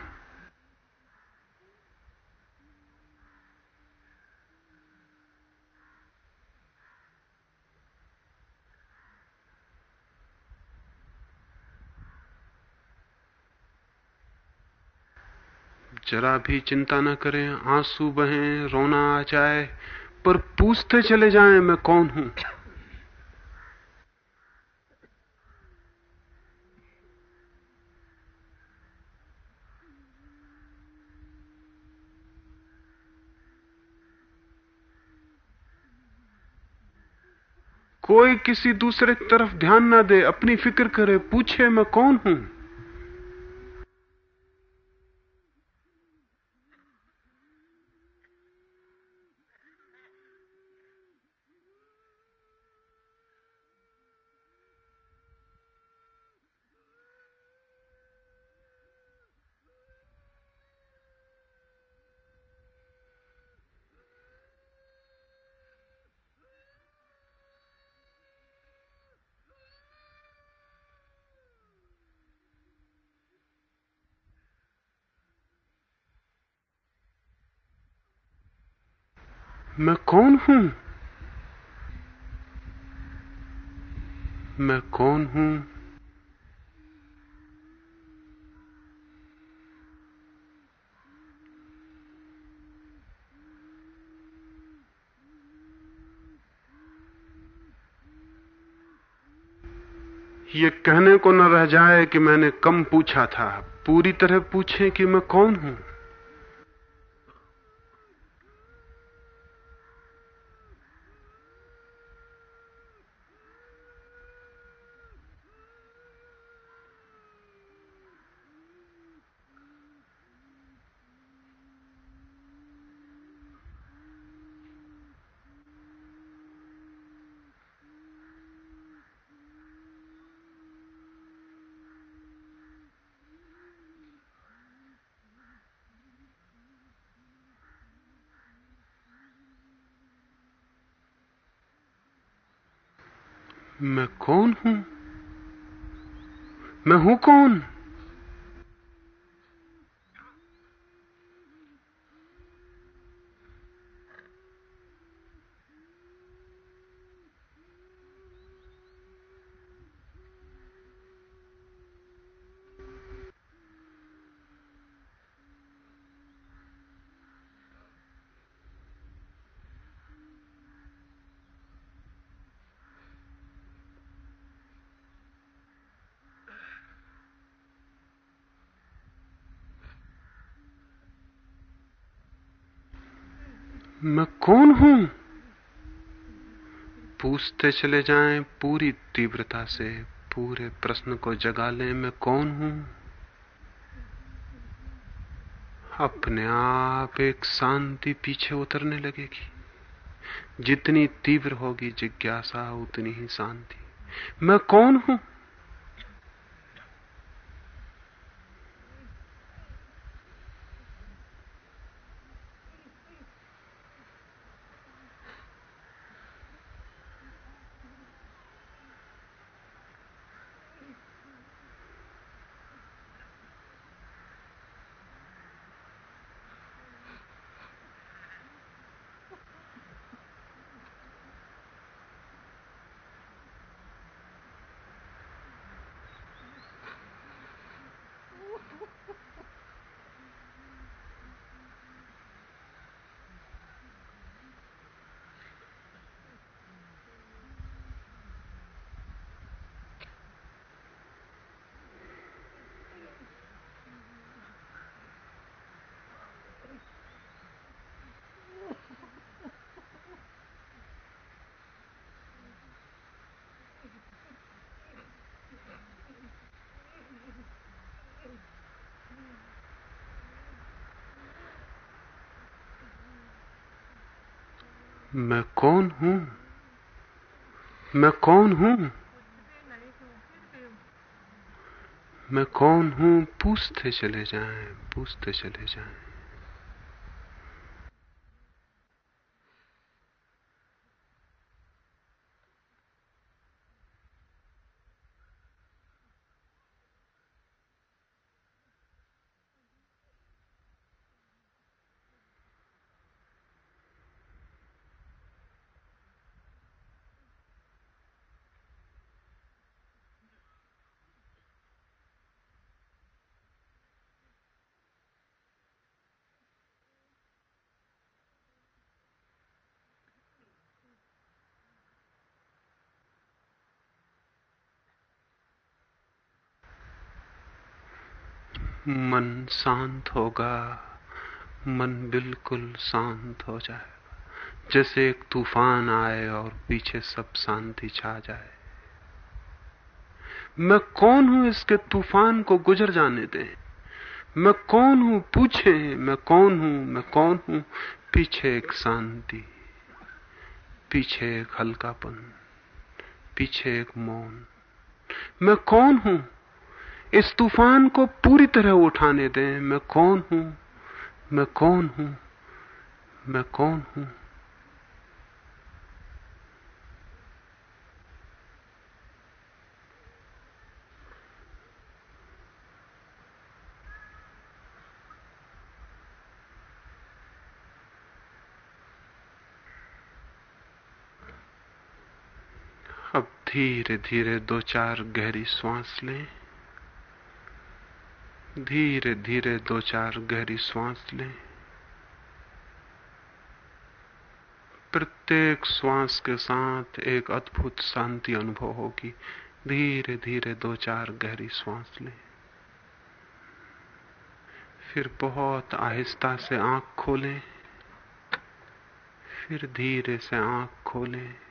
S2: जरा भी चिंता न करें, आँसू बहें, रोना आ जाए, पर पूछते चले जाएँ मैं कौन हूँ? कोई किसी दूसरे तरफ़ ध्यान ना दे, अपनी फ़िक्र करे, पूछे मैं कौन हूँ? मैं कौन हूँ? मैं कौन हूँ? ये कहने को न रह जाए कि मैंने कम पूछा था। पूरी तरह पूछे कि मैं कौन हूँ? मैं कौन हूँ? मैं हूँ कौन? मैं कौन हूँ? पूछते चले जाएँ पूरी तीव्रता से, पूरे प्रश्न को जगा लें मैं कौन हूँ? अपने आप एक शांति पीछे उतरने लगेगी। जितनी तीव्र होगी जिज्ञासा, उतनी ही शांति। मैं कौन हूँ? मैं कौन हूँ? मैं कौन हूँ? मैं कौन हूँ? पूछते चले जाएँ, पूछते चले जाएँ। मन शांत होगा, मन बिल्कुल शांत हो जाएगा जैसे एक तूफ़ान आए और पीछे सब शांति छा जाए। मैं कौन हूँ इसके तूफ़ान को गुजर जाने दें? मैं कौन हूँ? पूछे, मैं कौन हूँ? मैं कौन हूँ? पीछे एक शांति, पीछे एक हल्कापन, पीछे एक मौन। मैं कौन हूँ? इस तूफ़ान को पूरी तरह उठाने दें। मैं कौन हूँ? मैं कौन हूँ? मैं कौन हूँ? अब धीरे धीरे दो चार गहरी सांस लें। धीरे धीरे दो चार गहरी श्वास लें। प्रत्येक श्वास के साथ एक अद्भुत शांति अनुभव होगी। धीरे धीरे दो चार गहरी श्वास लें। फिर बहुत आहिस्ता से आँख खोलें। फिर धीरे से आँख खोलें।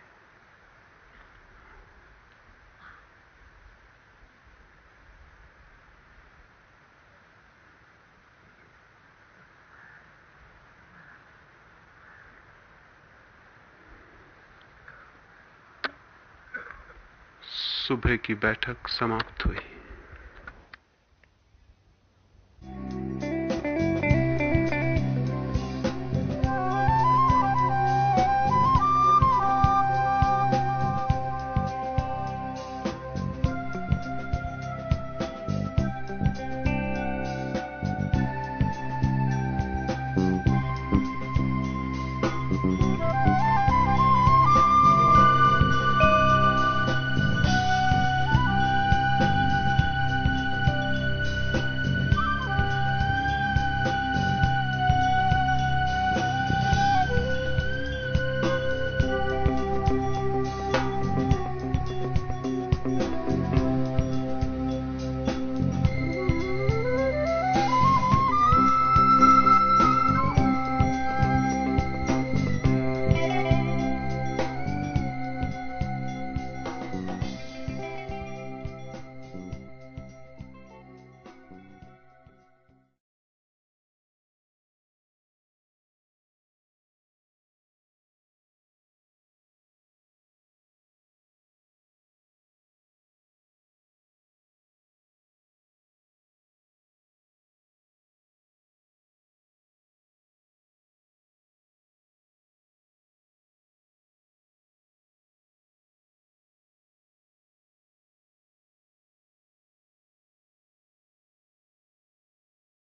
S2: सुबह की बैठक समाप्त हुई।